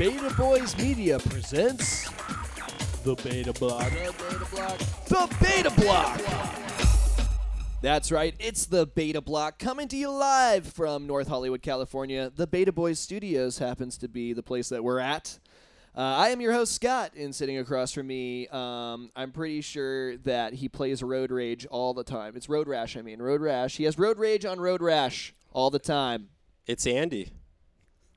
Beta Boys Media presents the Beta Block. The Beta Block. The Beta Block. That's right, it's the Beta Block coming to you live from North Hollywood, California. The Beta Boys Studios happens to be the place that we're at. Uh, I am your host, Scott, and sitting across from me, um, I'm pretty sure that he plays Road Rage all the time. It's Road Rash, I mean. Road Rash. He has Road Rage on Road Rash all the time. It's Andy.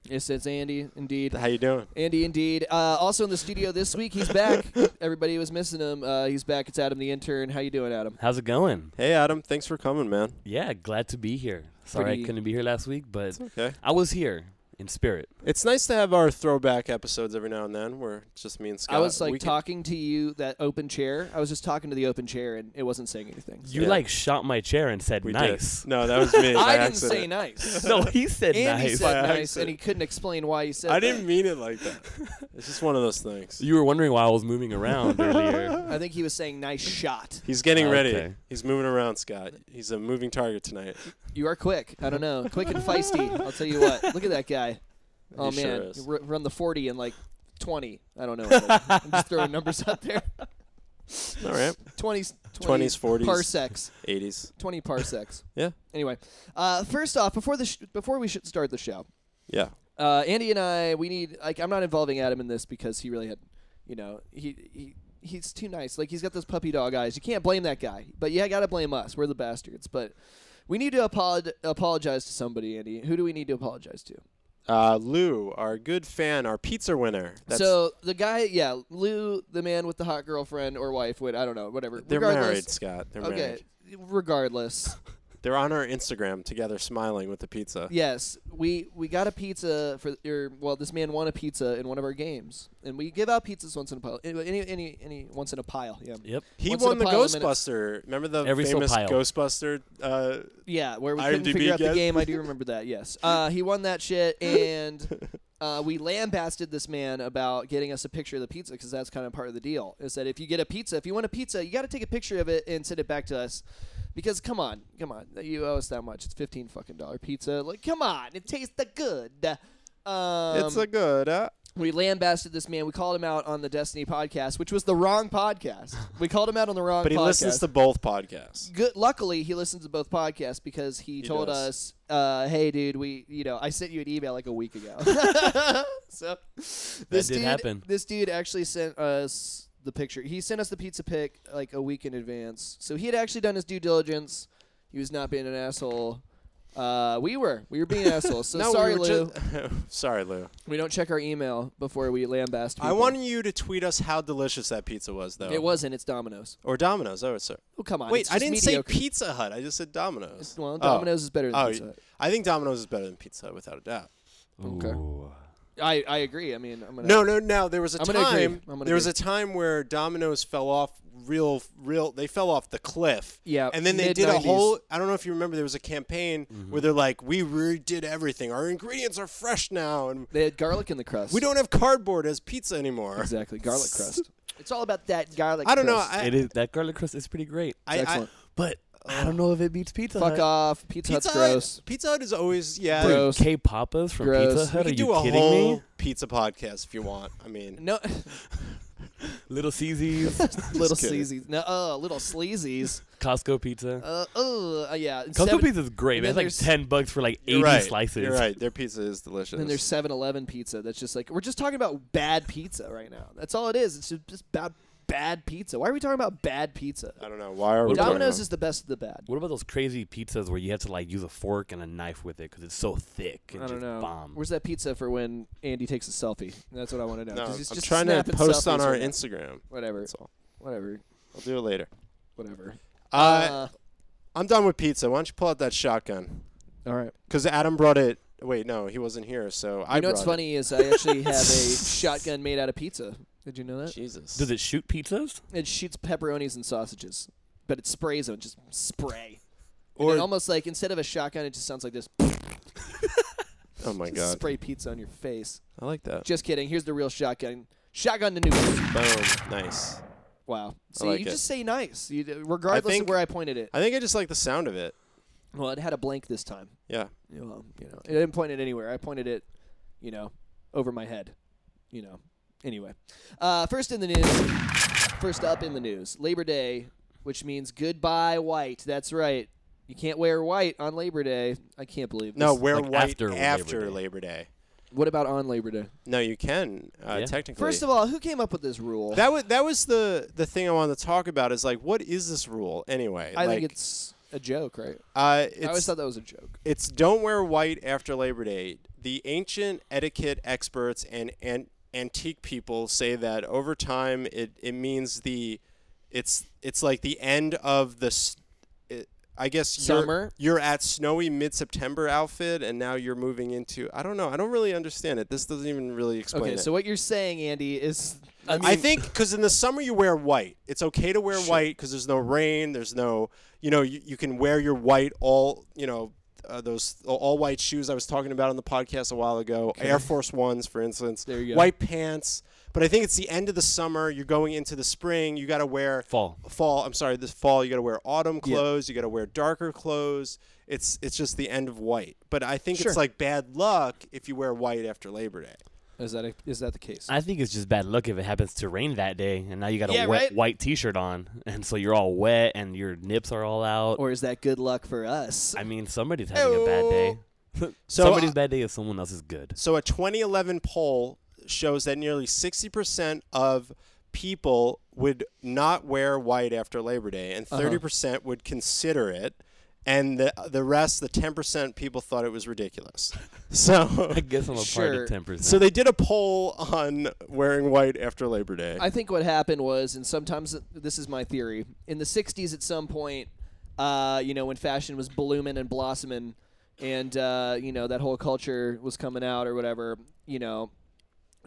Yes, it's Andy, indeed. How you doing? Andy, indeed. Uh, also in the studio this week, he's back. Everybody was missing him. Uh, he's back. It's Adam, the intern. How you doing, Adam? How's it going? Hey Adam, thanks for coming, man. Yeah, glad to be here. Sorry Pretty- I couldn't be here last week, but Okay. I was here in spirit. It's nice to have our throwback episodes every now and then where it's just me and Scott. I was like We can- talking to you that open chair. I was just talking to the open chair, and it wasn't saying anything. You Yeah. like shot my chair and said we nice. Did. No, that was me. by I didn't accident. say nice. no, he said Andy nice. said By nice, accident. and he couldn't explain why he said. I didn't mean it like that. It's just one of those things. You were wondering why I was moving around earlier. I think he was saying nice shot. He's getting ready. Okay. He's moving around, Scott. He's a moving target tonight. You are quick. I don't know, quick and feisty. I'll tell you what. Look at that guy. Oh He sure man, is. R- run the forty in like twenty. I don't know. I'm just throwing numbers out there. All right. 20s, 20s, 40s. parsecs. 80s. 20 parsecs. Yeah. Anyway, uh, first off, before the sh- before we should start the show, Yeah. uh, Andy and I, we need like I'm not involving Adam in this because he really had, you know, he he he's too nice. Like he's got those puppy dog eyes. You can't blame that guy, but you got to blame us. We're the bastards. But we need to apolog- apologize to somebody, Andy. Who do we need to apologize to? Uh, Lou, our good fan, our pizza winner. That's, so the guy, yeah, Lou, the man with the hot girlfriend or wife, what I don't know, whatever. they're married, Scott. They're Okay. married. Regardless, They're on our Instagram together, smiling with the pizza. Yes, we we got a pizza for your. Well, this man won a pizza in one of our games, and we give out pizzas once in a pile. Any any any once in a pile. Yeah. Yep. He Once won the pile of minutes. Ghostbuster. Remember the Every famous pile. Ghostbuster? Uh, Yeah, where we couldn't IMDb figure out the game. I do remember that. Yes. Uh, he won that shit, and uh, we lambasted this man about getting us a picture of the pizza because that's kind of part of the deal. Is that if you get a pizza, if you want a pizza, you got to take a picture of it and send it back to us. Because come on, come on, you owe us that much. It's fifteen fucking dollar pizza. Like, come on, it tastes the good. Um, it's a good. Uh, we lambasted this man. We called him out on the Destiny podcast, which was the wrong podcast. We called him out on the wrong but he podcast. listens to both podcasts. Good. Luckily, he listens to both podcasts because he, He told does. us, uh, "Hey, dude, we, you know, I sent you an email like a week ago." so this did dude, happen. this dude actually sent us the picture. He sent us the pizza pic like a week in advance. So he had actually done his due diligence. He was not being an asshole. Uh, we were. We were being assholes. So no, sorry, we were Lou. ju- sorry, Lou. we don't check our email before we lambast. I people. wanted you to tweet us how delicious that pizza was, though. It wasn't. It's Domino's. Or Domino's. Oh, sir. Oh come on. Wait, it's I just didn't mediocre. say Pizza Hut. I just said Domino's. Well, Oh. Domino's is better than Oh, Pizza Hut. I think Domino's is better than Pizza Hut, without a doubt. Okay. Ooh. I, I agree. I mean, I'm gonna. No, no, no. There was a I'm gonna agree. time. I'm gonna There was agree. a time where Domino's fell off real, real. They fell off the cliff. Yeah, And then they did a mid-nineties. whole. I don't know if you remember. There was a campaign Mm-hmm. where they're like, "We redid everything. Our ingredients are fresh now, and They had garlic in the crust. we don't have cardboard as pizza anymore." exactly garlic crust. It's all about that garlic. I don't know. crust. I, it is that garlic crust is pretty great, I, I, Excellent. but I don't know if it beats Pizza Fuck Hut. off. Pizza, Pizza Hut's Hut. gross. Pizza Hut is always yeah. Gross. K Papas from Gross. Pizza Hut. We Are could you do a kidding whole me? pizza podcast if you want. I mean, No, Little Caesars, little kidding. sleazies. No, uh, little sleazies. Costco Pizza. Uh, uh, uh, yeah. Costco seven, Pizza is great, and man. then It's like there's- ten bucks for like eighty you're right. slices. You're right. Their pizza is delicious. And then there's 7-Eleven pizza. That's just like we're just talking about bad pizza right now. That's all it is. It's just, just bad, bad pizza. Why are we talking about bad pizza? I don't know why are we. What about- talking Domino's is the best of the bad. What about those crazy pizzas where you have to like use a fork and a knife with it because it's so thick and I don't just know. bomb? Where's that pizza for when Andy takes a selfie? That's what I want to know. No, 'cause he's I'm just trying to snapping post on selfies our right now. Instagram. Whatever. That's all. Whatever. I'll do it later. Whatever. Uh, I'm done with pizza. Why don't you pull out that shotgun? all right. Because Adam brought it. Wait, no, he wasn't here, so I You know brought what's it. funny is I actually have a shotgun made out of pizza. Did you know that? Jesus. Does it shoot pizzas? It shoots pepperonis and sausages, but it sprays them. Just spray. Or- and it almost like instead of a shotgun, it just sounds like this. Oh my god. Spray pizza on your face. I like that. Just kidding. Here's the real shotgun. Shotgun to nuke. Boom. Nice. Wow. See, like you it. just say nice, you, regardless think- of where I pointed it. I think I just like the sound of it. Well, it had a blank this time. Yeah. You know, you know, it didn't point it anywhere. I pointed it, you know, over my head. you know. Anyway, uh, first in the news, first up in the news, Labor Day, which means goodbye white. That's right. You can't wear white on Labor Day. I can't believe this. No, wear Like white after after, Labor Day. Labor Day. What about on Labor Day? No, you can uh, Yeah. technically. First of all, who came up with this rule? that was that was the the thing I wanted to talk about. Is like, what is this rule anyway? I like, think it's a joke, right? uh, I always it's thought that was a joke. it's don't wear white after Labor Day. The ancient etiquette experts and and antique people say that over time it, it means the it's it's like the end of the s- it, I guess you're- Summer? You're, at snowy mid-September outfit and now you're moving into I don't know. I don't really understand it. This doesn't even really explain Okay, it. so what you're saying, Andy, is I mean, I think because in the summer you wear white. It's okay to wear Sure. white because there's no rain. There's no, you know, you, you can wear your white all, you know, uh, those all white shoes I was talking about on the podcast a while ago. Air Force Ones, for instance. There you go. White pants. But I think it's the end of the summer. You're going into the spring. You got to wear fall. fall. I'm sorry, this fall. You got to wear autumn Yeah. clothes. You got to wear darker clothes. It's it's just the end of white. But I think Sure. it's like bad luck if you wear white after Labor Day. Is that a, is that the case? I think it's just bad luck if it happens to rain that day, and now you got a Yeah, wet right? white T-shirt on, and so you're all wet and your nips are all out. or is that good luck for us? I mean, somebody's having a bad day. So, Somebody's uh, bad day is someone else's good. So a 2011 poll shows that nearly 60% of people would not wear white after Labor Day, and Uh-huh. 30% would consider it, and the the rest, the 10% people thought it was ridiculous. So. I guess I'm a part Sure. of ten percent. So they did a poll on wearing white after Labor Day. I think what happened was, and sometimes this is my theory, in the '60s at some point, uh, you know, when fashion was blooming and blossoming, and uh, you know that whole culture was coming out or whatever, you know,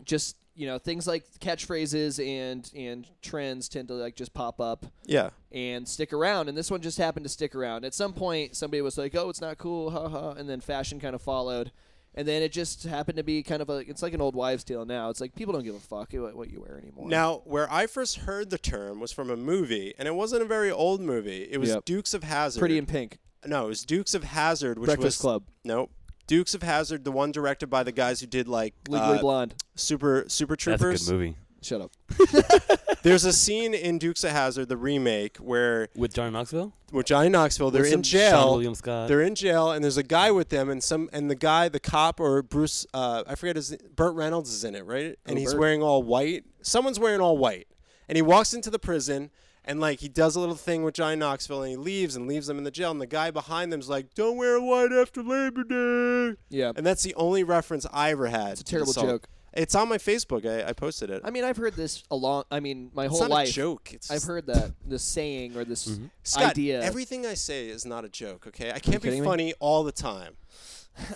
just you know things like catchphrases and and trends tend to like just pop up yeah. and stick around. And this one just happened to stick around. At some point, somebody was like, "Oh, it's not cool," ha ha, and then fashion kind of followed. And then it just happened to be kind of a. It's like an old wives' tale now. It's like people don't give a fuck what, what you wear anymore. Now, where I first heard the term was from a movie, and it wasn't a very old movie. It was Yep. Dukes of Hazzard. Pretty in Pink, no, it was Dukes of Hazzard, which Breakfast was Club, Nope. Dukes of Hazzard, the one directed by the guys who did like Legally uh, Blonde. Super Super Troopers. That's a Troopers. good movie Shut up. There's a scene in Dukes of Hazzard, the remake, where with Johnny Knoxville. with Johnny Knoxville, they're With in some Seann jail. William Scott. They're in jail, and there's a guy with them, and some, and the guy, the cop or Bruce, uh, I forget his, Burt Reynolds is in it, right? And Oh, he's Burt. wearing all white. Someone's wearing all white, and he walks into the prison, and like he does a little thing with Johnny Knoxville, and he leaves and leaves them in the jail, and the guy behind them's like, "Don't wear white after Labor Day," Yeah. and that's the only reference I ever had. It's a terrible to joke. It's on my Facebook. I, I posted it. I mean, I've heard this a long. I mean, my it's whole not life. a joke. It's I've heard that this saying or this Mhm. Scott, idea. Everything I say is not a joke. Okay, I can't be kidding me? funny all the time.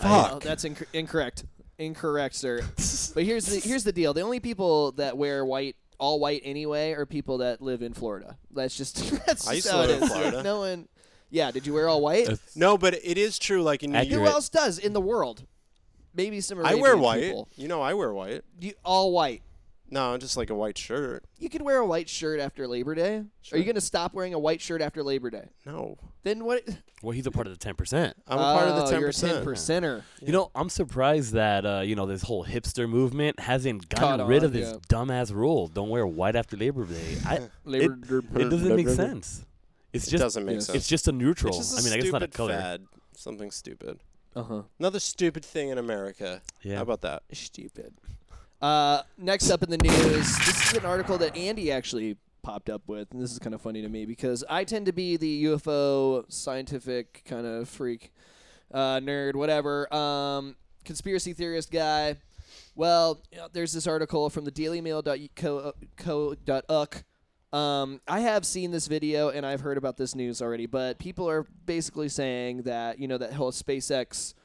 I know, Fuck. that's inc- incorrect. Incorrect, sir. but here's the here's the deal. The only people that wear white, all white anyway, are people that live in Florida. That's just that's I just used to how it live in is. Florida. No one. Yeah. Did you wear all white? That's- No, but it is true. Like in New Accurate. Who York, else does in the world? Maybe some. I Arabian wear white. people. You know, I wear white. You, all white. No, just like a white shirt. You could wear a white shirt after Labor Day. Sure. Are you going to stop wearing a white shirt after Labor Day? No, Then what? well, he's a part of the ten percent. I'm a part of the Oh, ten You're a ten percent. percenter. You know, I'm surprised that uh, you know this whole hipster movement hasn't gotten Caught rid on, of this yeah. dumbass rule. Don't wear white after Labor Day. I, Labor it doesn't make sense. It's It just doesn't make Yes. sense. it's just a neutral. It's just a I mean, I guess it's not a stupid color. fad. Something stupid. Uh huh. Another stupid thing in America. Yeah. How about that? Stupid. Uh, next up in the news, this is an article that Andy actually popped up with, and this is kind of funny to me because I tend to be the UFO scientific kind of freak, uh, nerd, whatever, um, conspiracy theorist guy. Well, you know, there's this article from the dailymail.co.uk. Um, I have seen this video and I've heard about this news already, but people are basically saying that you know that whole SpaceX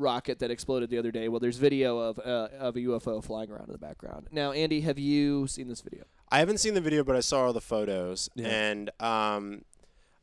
rocket that exploded the other day. Well, there's video of uh, of a UFO flying around in the background. Now, Andy, have you seen this video? I haven't seen the video, but I saw all the photos, Yeah. and um,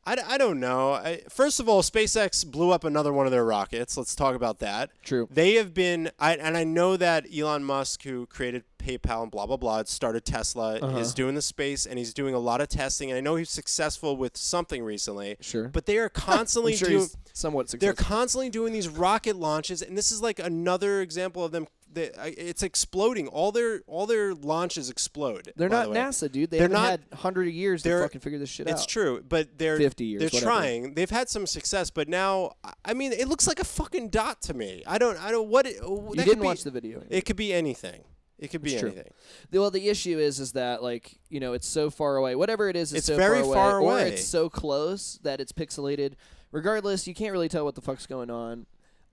I, I don't know. I, first of all, SpaceX blew up another one of their rockets. Let's talk about that. True. They have been, I, and I know that Elon Musk, who created PayPal and blah blah blah, started Tesla, Uh-huh. is doing the space, and he's doing a lot of testing. And I know he's successful with something recently, Sure. but they are constantly sure doing. somewhat They're constantly doing these rocket launches, and this is like another example of them they, it's exploding. All their all their launches explode. They're not the. NASA, dude. They They're haven't not- had hundred years to they're- fucking figure this shit It's out. It's true, but they're 50 years, They're whatever. trying. They've had some success, but now I- mean, it looks like a fucking dot to me. I don't. I don't. What? It, You that didn't be, watch the video. It could be anything. It could be It's anything. The- Well, the issue is, is that like you know, it's so far away. Whatever it is, it's, It's so very far, far or it's so close that it's pixelated. Regardless, you can't really tell what the fuck's going on.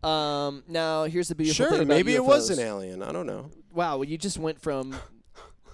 Um, now here's the beautiful thing Sure, about maybe it was UFOs. an alien. I don't know. Wow, well, you just went from.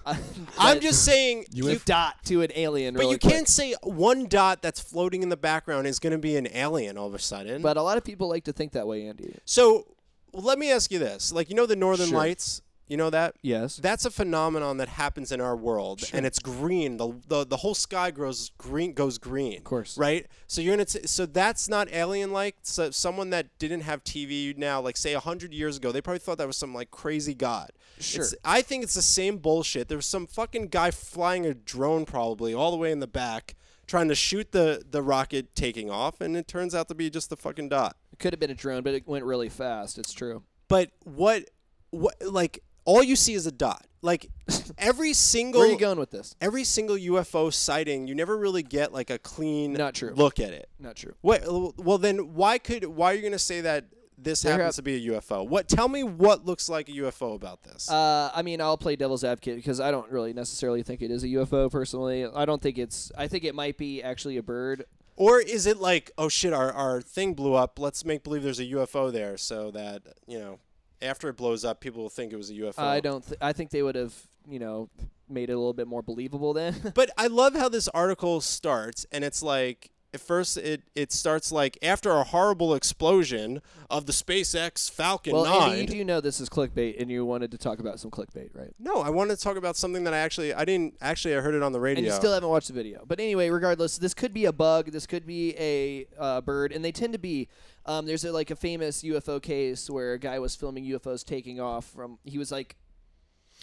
I'm just saying. You You, dot to an alien. but really you quick. can't say one dot that's floating in the background is going to be an alien all of a sudden. But a lot of people like to think that way, Andy. so let me ask you this: like you know the Northern Sure. Lights, you know that Yes. that's a phenomenon that happens in our world, Sure. and it's green. the the The whole sky grows green, goes green. Of course. right? So you're gonna t- so that's not alien like. So someone that didn't have TV now, like say hundred years ago, they probably thought that was some like crazy god. Sure. It's- I think it's the same bullshit. There was some fucking guy flying a drone probably all the way in the back. Trying to shoot the, the rocket taking off, and it turns out to be just the fucking dot. It could have been a drone, but it went really fast. It's true. But what, what, like, all you see is a dot. Like, every single Where are you going with this? every single UFO sighting, you never really get like a clean Not true. look at it. Not true. What? Well, then why could why are you gonna say that this There happens to be a UFO? What? Tell me what looks like a UFO about this. Uh, I mean, I'll play devil's advocate because I don't really necessarily think it is a UFO personally. I don't think it's. I think it might be actually a bird. or is it like, oh shit, our our thing blew up. Let's make believe there's a UFO there, so that you know, after it blows up, people will think it was a UFO. I don't. Th- I think they would have, you know, made it a little bit more believable then. But I love how this article starts, and it's like at first it it starts like after a horrible explosion of the SpaceX Falcon well, 9. Andy, you do know this is clickbait, and you wanted to talk about some clickbait, right? no, I wanted to talk about something that I actually I didn't actually I heard it on the radio. And you still haven't watched the video. But anyway, regardless, this could be a bug. This could be a uh, bird, and they tend to be. Um, there's a, like a famous UFO case where a guy was filming UFOs taking off from. He was like,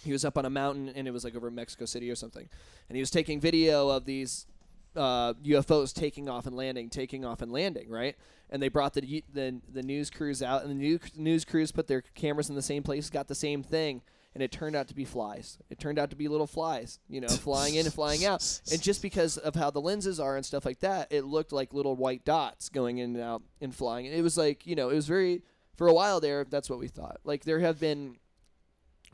he was up on a mountain, and it was like over Mexico City or something, and he was taking video of these uh, UFOs taking off and landing, taking off and landing, right? And they brought the the, the news crews out, and the new, news crews put their cameras in the same place, got the same thing, and it turned out to be flies. It turned out to be little flies, you know, flying in and flying out. And just because of how the lenses are and stuff like that, it looked like little white dots going in and out and flying. It was like, you know, it was very for a while there. That's what we thought. Like there have been.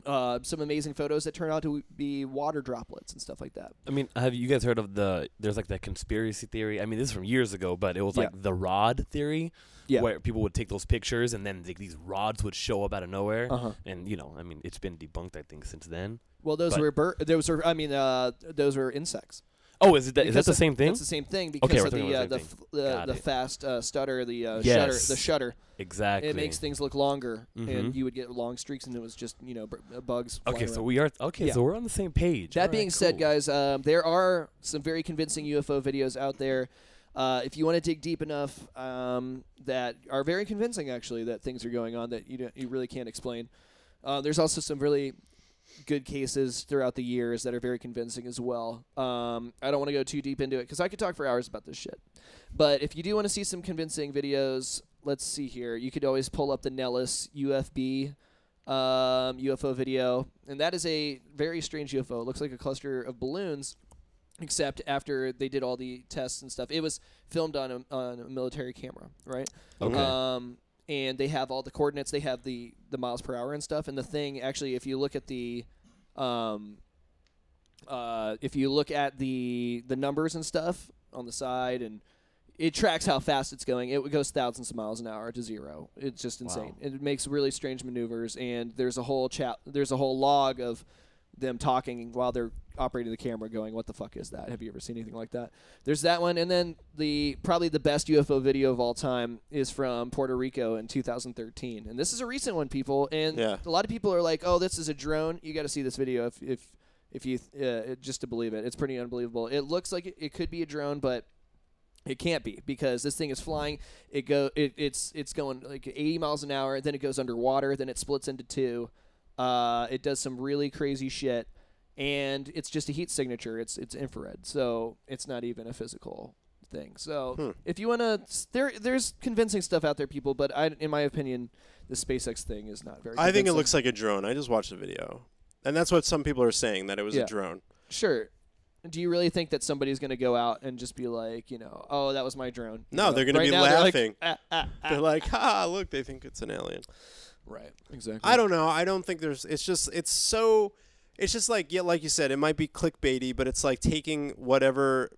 Uh, some amazing photos that turn out to be water droplets and stuff like that. I mean, have you guys heard of the? There's like that conspiracy theory. I mean, this is from years ago, but it was like Yeah. the rod theory, Yeah. where people would take those pictures and then like, these rods would show up out of nowhere. Uh-huh. And you know, I mean, it's been debunked, I think, since then. Well, those But- were bir- those were I mean uh, those were insects. Oh, is it that? Is that the of- same thing? That's the same thing because Okay, of the uh, the the f- the, it. fast uh, stutter, the uh, shutter, the shutter. exactly. It makes things look longer, and Mhm. you would get long streaks, and it was just you know b- uh, bugs. Okay, so around. we are okay. Yeah. So we're on the same page. That All right, being said, cool. guys, um, there are some very convincing UFO videos out there. Uh, if you want to dig deep enough, um, that are very convincing, actually, that things are going on that you you really can't explain. Uh, there's also some really good cases throughout the years that are very convincing as well. Um, I don't want to go too deep into it because I could talk for hours about this shit. But if you do want to see some convincing videos, let's see here. You could always pull up the Nellis UFB um, UFO video, and that is a very strange UFO. It looks like a cluster of balloons, except after they did all the tests and stuff, it was filmed on a, on a military camera, right? Okay. Um, and they have all the coordinates. They have the the miles per hour and stuff. And the thing, actually, if you look at the um, uh, if you look at the the numbers and stuff on the side and it tracks how fast it's going. It goes thousands of miles an hour to zero. It's just insane. Wow. It makes really strange maneuvers, and there's a whole chat. There's a whole log of them talking while they're operating the camera, going, "What the fuck is that? Have you ever seen anything like that?" There's that one, and then the probably the best UFO video of all time is from Puerto Rico in 2013, and this is a recent one, people. And Yeah. a lot of people are like, "Oh, this is a drone." You got to see this video if if if you uh, just to believe it. It's pretty unbelievable. It looks like it, it could be a drone, but it can't be because this thing is flying. It go it, it's it's going like 80 miles an hour. Then it goes underwater. Then it splits into two. Uh, it does some really crazy shit, and it's just a heat signature. It's it's infrared, so it's not even a physical thing. So Hmm. if you want to, there there's convincing stuff out there, people. But I, in my opinion, the SpaceX thing is not very. I think it convincing. looks like a drone. I just watched the video, and that's what some people are saying that it was Yeah. a drone. sure. Do you really think that somebody's going to go out and just be like, you know, oh, that was my drone? No, they're gonna be now they're like, laughing. "Ah, ah, ah." They're like, ha, look, they think it's an alien. right, exactly. I don't know. I don't think there's. It's just. It's so. It's just like yeah, like you said, it might be clickbaity, but it's like taking whatever.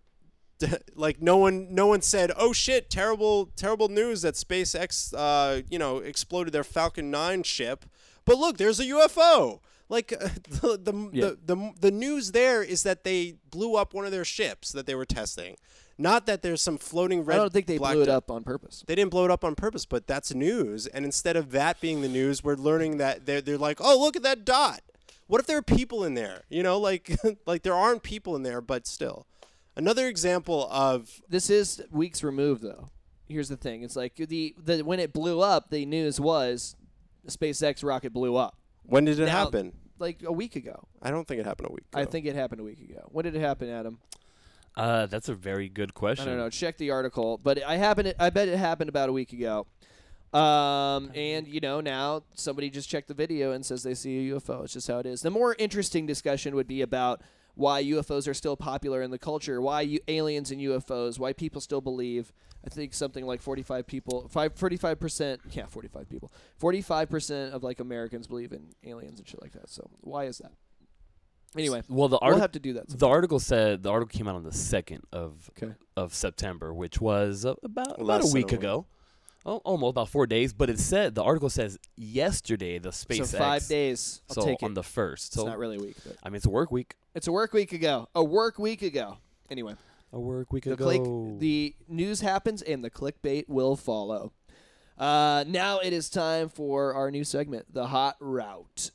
Like no one, no one said, "Oh shit! Terrible, terrible news that SpaceX, uh, you know, exploded their Falcon 9 ship." But look, there's a UFO. Like uh, the the, Yeah. the the the news there is that they blew up one of their ships that they were testing, not that there's some floating red. I don't think they blew it up on purpose. They didn't blow it up on purpose, but that's news. And instead of that being the news, we're learning that they're, they're like, oh, look at that dot. What if there are people in there? You know, like like there aren't people in there, but still. Another example of This is weeks removed, though. Here's the thing: it's like the the when it blew up, the news was the SpaceX rocket blew up when did it Now- happen? like a week ago. I don't think it happened a week ago. I think it happened a week ago. When did it happen, Adam? Uh, that's a very good question. I don't know. Check the article, but I happened. I bet it happened about a week ago. Um, and you know now somebody just checked the video and says they see a UFO. It's just how it is. The more interesting discussion would be about why UFOs are still popular in the culture, why you, aliens and UFOs, why people still believe. I think something like 45 people, five, 45%, yeah, 45 people, 45% of like Americans believe in aliens and shit like that. So why is that? Anyway, Well, the we'll article have to do that. the article said the article came out on the second of Okay. of September, which was uh, about about Less a than week a week. ago. Oh, almost about four days, but it said the article says yesterday the SpaceX. So five days. I'll so take on it. the first. It's So not really a week, but I mean, it's a work week. it's a work week ago. A work week ago. Anyway, A work week the ago. click, the news happens, and the clickbait will follow. Uh, now it is time for our new segment, the hot route.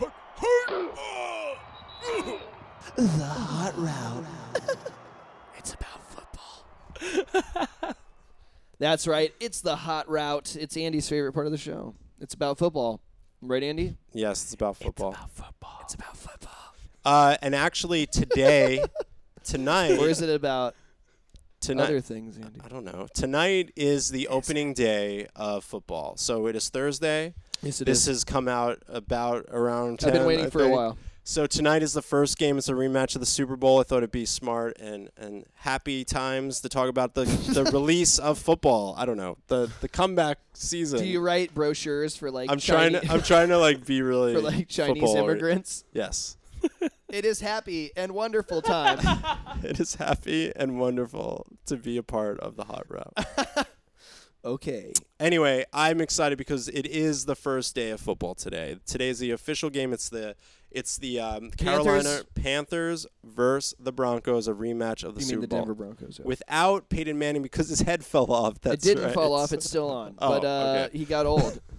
the hot route. it's about football. That's right. It's the hot route. It's Andy's favorite part of the show. It's about football. Right, Andy? yes, it's about football. It's about football. It's about football. Uh, and actually today, tonight, Or is it about tonight, other things, Andy? I don't know. Tonight is the opening day of football. So it is Thursday. Yes, it This has come out about around 10. I've been waiting I for a while. So tonight is the first game. It's a rematch of the Super Bowl. I thought it'd be smart and, and happy times to talk about the, the release of football. I don't know the the comeback season. Do you write brochures for like I'm trying to I'm trying to like be really for like Chinese immigrants? Yes, it is happy and wonderful time. it is happy and wonderful to be a part of the hot route. okay. Anyway, I'm excited because it is the first day of football today. Today is the official game. It's the it's the um, Carolina Panthers versus the Broncos, a rematch of the You Super mean the Bowl. Denver Broncos? yeah. Without Peyton Manning because his head fell off. it didn't right. fall off. It's- It's still on. Oh, but uh, okay. he got old.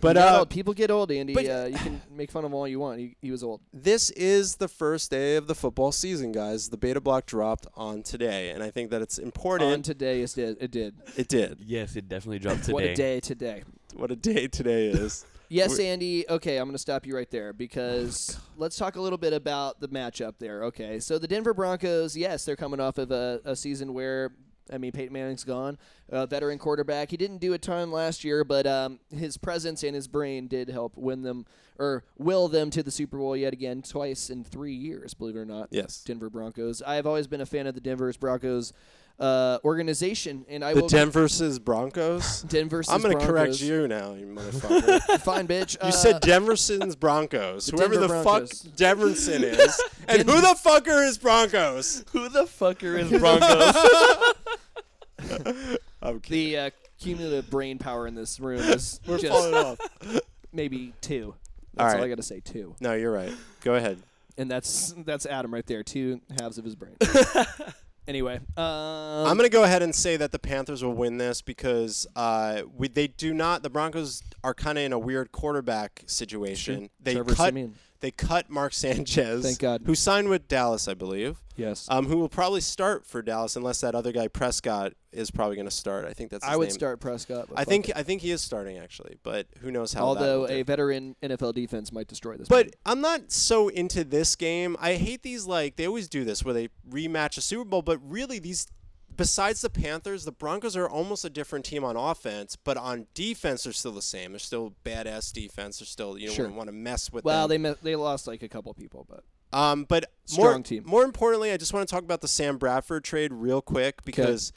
But got uh, old. people get old, Andy. but- uh, you can make fun of him all you want. He, he was old. this is the first day of the football season, guys. The beta block dropped on today, and I think that it's important. On today, it did. It did. it did. Yes, it definitely dropped today. What a day today. What a day today is. Yes, We're- Andy. Okay, I'm going to stop you right there because let's talk a little bit about the matchup there. Okay, so the Denver Broncos, yes, they're coming off of a, a season where, I mean, Peyton Manning's gone, uh, veteran quarterback. He didn't do a ton last year, but um, his presence and his brain did help win them or will them to the Super Bowl yet again, twice in three years, believe it or not. Yes. Denver Broncos. I have always been a fan of the Denver Broncos uh, organization, and I The will Denver versus Broncos. Denver. I'm going gonna correct you now, you motherfucker. Fine, bitch. You Uh, said Demerson's Broncos. the Whoever Denver the Broncos. fuck Demerson is. and who the fucker is Broncos? Who the fucker is Broncos? Okay. the uh, cumulative brain power in this room is We're just off. maybe two. All That's all, right. I got to say, two. No, you're right. Go ahead. And that's that's Adam right there, two halves of his brain. Anyway, um, I'm going to go ahead and say that the Panthers will win this because uh, we, they do not. The Broncos are kind of in a weird quarterback situation. They Trevor cut. Siemian. They cut Mark Sanchez, Thank God. who signed with Dallas, I believe. Yes, Um, who will probably start for Dallas unless that other guy Prescott is probably going to start. I think that's. His I would name. start Prescott. but I fuck think it. I think he is starting actually, but who knows how. that although a veteran NFL defense might destroy this. But. I'm not so into this game. I hate these like they always do this where they rematch a Super Bowl, but really these besides the Panthers, the Broncos are almost a different team on offense, but on defense they're still the same. They're still badass defense. They're still you know Sure. want to mess with Well, them. they me- they lost like a couple people, but Um, but more, Strong team. more importantly, I just want to talk about the Sam Bradford trade real quick because,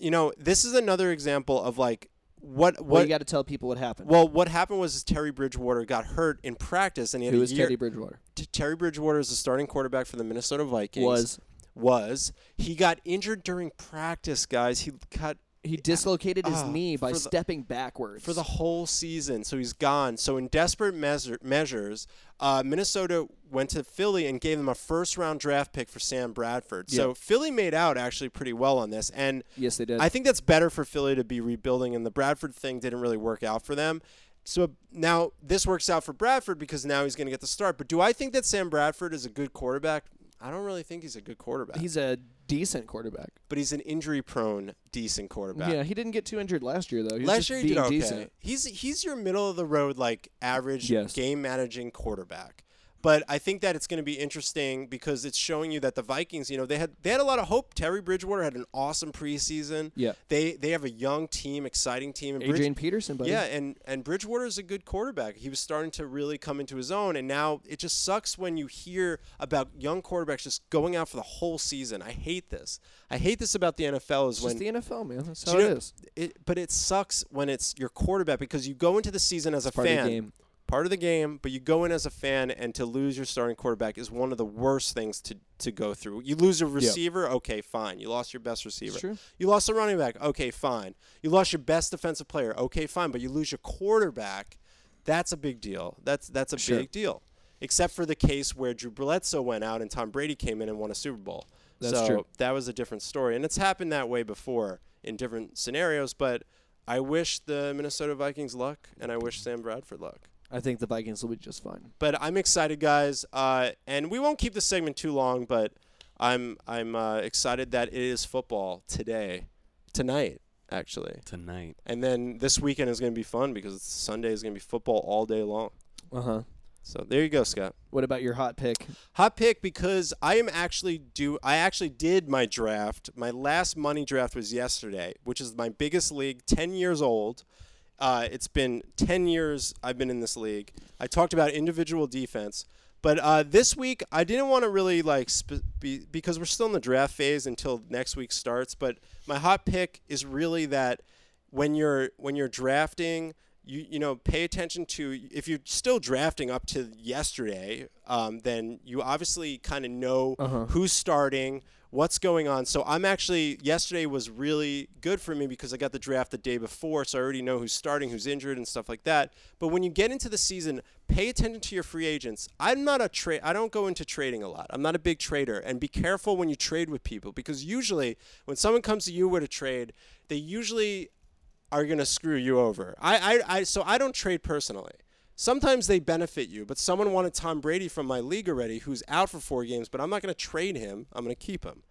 you know, this is another example of like what well, what. you got to tell people what happened. well, what happened was Terry Bridgewater got hurt in practice, and he had Who year. Teddy Bridgewater? T- Terry Bridgewater is the starting quarterback for the Minnesota Vikings. Was was he got injured during practice, guys? He got he dislocated his Ah, knee by the- stepping backwards for the whole season, so he's gone. So in desperate measure, measures, uh, Minnesota went to Philly and gave them a first-round draft pick for Sam Bradford. So Philly made out actually pretty well on this, and Yes, they did. I think that's better for Philly to be rebuilding, and the Bradford thing didn't really work out for them. So now this works out for Bradford because now he's going to get the start. But do I think that Sam Bradford is a good quarterback? I don't really think he's a good quarterback. He's a decent quarterback. but he's an injury-prone, decent quarterback. Yeah, he didn't get too injured last year though. He was Last year he did okay. decent. He's he's your middle of the road, like average Yes. game managing quarterback. But I think that it's going to be interesting because it's showing you that the Vikings, you know, they had they had a lot of hope. Terry Bridgewater had an awesome preseason. Yeah. They they have a young team, exciting team. And Bridge- Adrian Peterson, buddy. yeah, and and Bridgewater is a good quarterback. He was starting to really come into his own, and now it just sucks when you hear about young quarterbacks just going out for the whole season. I hate this. I hate this about the NFL is It's when just the NFL, man. That's how it know- is. it, but it sucks when it's your quarterback because you go into the season as a fan, the game. Part of the game, but you go in as a fan, and to lose your starting quarterback is one of the worst things to, to go through. You lose a receiver, okay, fine. You lost your best receiver. You lost a running back, okay, fine. You lost your best defensive player, okay, fine. But you lose your quarterback, that's a big deal. That's that's a Sure. big deal. Except for the case where Drew Bledsoe went out and Tom Brady came in and won a Super Bowl. That's so true. that was a different story, and it's happened that way before in different scenarios. But I wish the Minnesota Vikings luck, and I wish Sam Bradford luck. I think the Vikings will be just fine. But I'm excited, guys, uh, and we won't keep this segment too long. But I'm I'm uh, excited that it is football today, tonight, actually, tonight. and then this weekend is going to be fun because Sunday is going to be football all day long. Uh huh. So there you go, Scott. What about your hot pick? Hot pick because I am actually do I actually did my draft. My last money draft was yesterday, which is my biggest league, 10 years old. Uh, it's been 10 years I've been in this league. I talked about individual defense, but uh, this week I didn't want to really like sp- be, because we're still in the draft phase until next week starts. But my hot pick is really that when you're when you're drafting, you you know pay attention to if you're still drafting up to yesterday, um, then you obviously kind of know Uh-huh. who's starting, what's going on. So I'm actually yesterday was really good for me because I got the draft the day before, so I already know who's starting, who's injured, and stuff like that. But when you get into the season, pay attention to your free agents. I'm not a trade. I don't go into trading a lot. I'm not a big trader, and be careful when you trade with people because usually when someone comes to you with a trade, they usually are going to screw you over. I, I, I, so I don't trade personally. Sometimes they benefit you, but someone wanted Tom Brady from my league already, who's out for four games, but I'm not going to trade him. I'm going to keep him.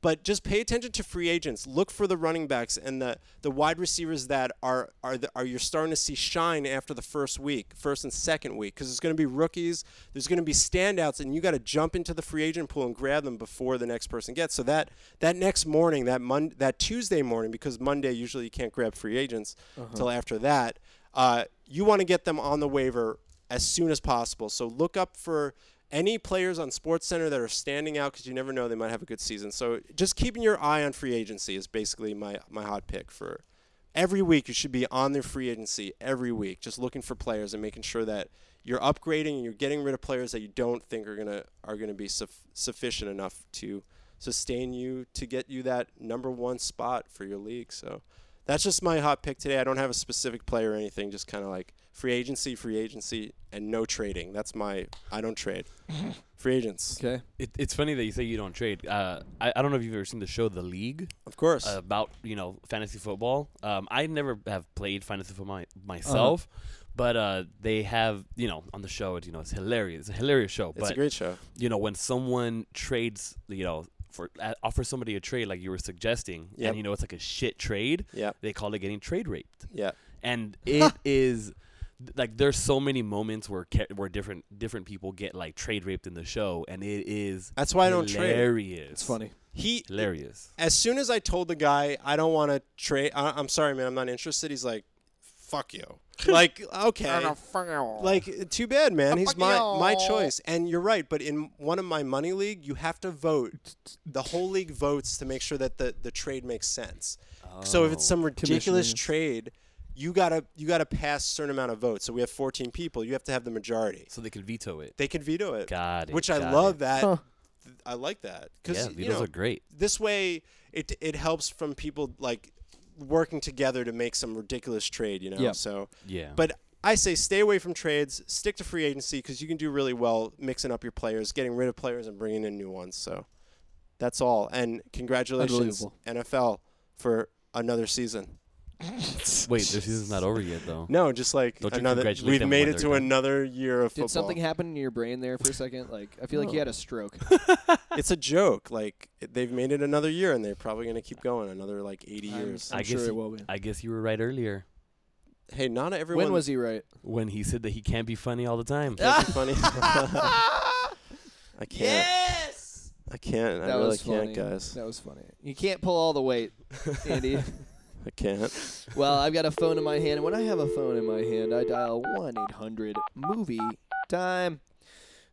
But just pay attention to free agents. Look for the running backs and the, the wide receivers that are are the, are you're starting to see shine after the first week, first and second week, because there's going to be rookies, there's going to be standouts, and you got to jump into the free agent pool and grab them before the next person gets. So that that next morning, that Mon- that Tuesday morning, because Monday usually you can't grab free agents uh-huh. until after that. Uh, you want to get them on the waiver as soon as possible. So look up for any players on Sports Center that are standing out because you never know they might have a good season. So just keeping your eye on free agency is basically my my hot pick for every week. You should be on their free agency every week, just looking for players and making sure that you're upgrading and you're getting rid of players that you don't think are gonna are gonna be suf- sufficient enough to sustain you to get you that number one spot for your league. So that's just my hot pick today. I don't have a specific player or anything. Just kind of like free agency, free agency, and no trading. That's my. I don't trade. free agents, Okay. It, it's funny that you say you don't trade. Uh, I, I don't know if you've ever seen the show The League of course. about you know fantasy football. Um, I never have played fantasy football myself, but uh, they have you know on the show. It, you know it's hilarious. It's a hilarious show. it's but a great show. you know when someone trades, you know for uh, offers somebody a trade like you were suggesting, Yep. and you know it's like a shit trade. Yeah, They call it getting trade raped, yeah. and it is like there's so many moments where ca- where different different people get like trade raped in the show, and it is That's why I don't trade. It's funny. he Hilarious. as soon as I told the guy I don't want to trade, I'm sorry, man, I'm not interested. He's like, "Fuck you." like, okay, like too bad, man. He's my my choice, and you're right. But in one of my money league, you have to vote. The whole league votes to make sure that the the trade makes sense. Oh, So if it's some oh. ridiculous trade, you gotta you gotta pass a certain amount of votes. So we have 14 people. You have to have the majority. So they can veto it. They can veto it. Got it. Which I love it. that. Huh. I like that Yeah, because vetoes you know are great. this way it it helps from people like working together to make some ridiculous trade. You know. Yeah. So, Yeah. but I say stay away from trades. Stick to free agency because you can do really well mixing up your players, getting rid of players, and bringing in new ones. So that's all. And congratulations NFL for another season. Wait, the season's not over yet though. No, just like Don't you another. congratulate We've them made when it they're to done? another year of Did football. something happen in your brain there for a second? Like I feel like you had a stroke. it's a joke. Like it- they've made it another year, and they're probably going to keep going another like 80 I'm- years. I'm I sure guess it you- will be. I guess you were right earlier hey, not everyone. When was he right? when he said that he can't be funny all the time. Can't be funny. I can't. Yes. I can't. I That really was can't, funny. guys. That was funny. You can't pull all the weight, Andy. I can't. well, I've got a phone in my hand, and when I have a phone in my hand, I dial one eight hundred movie time.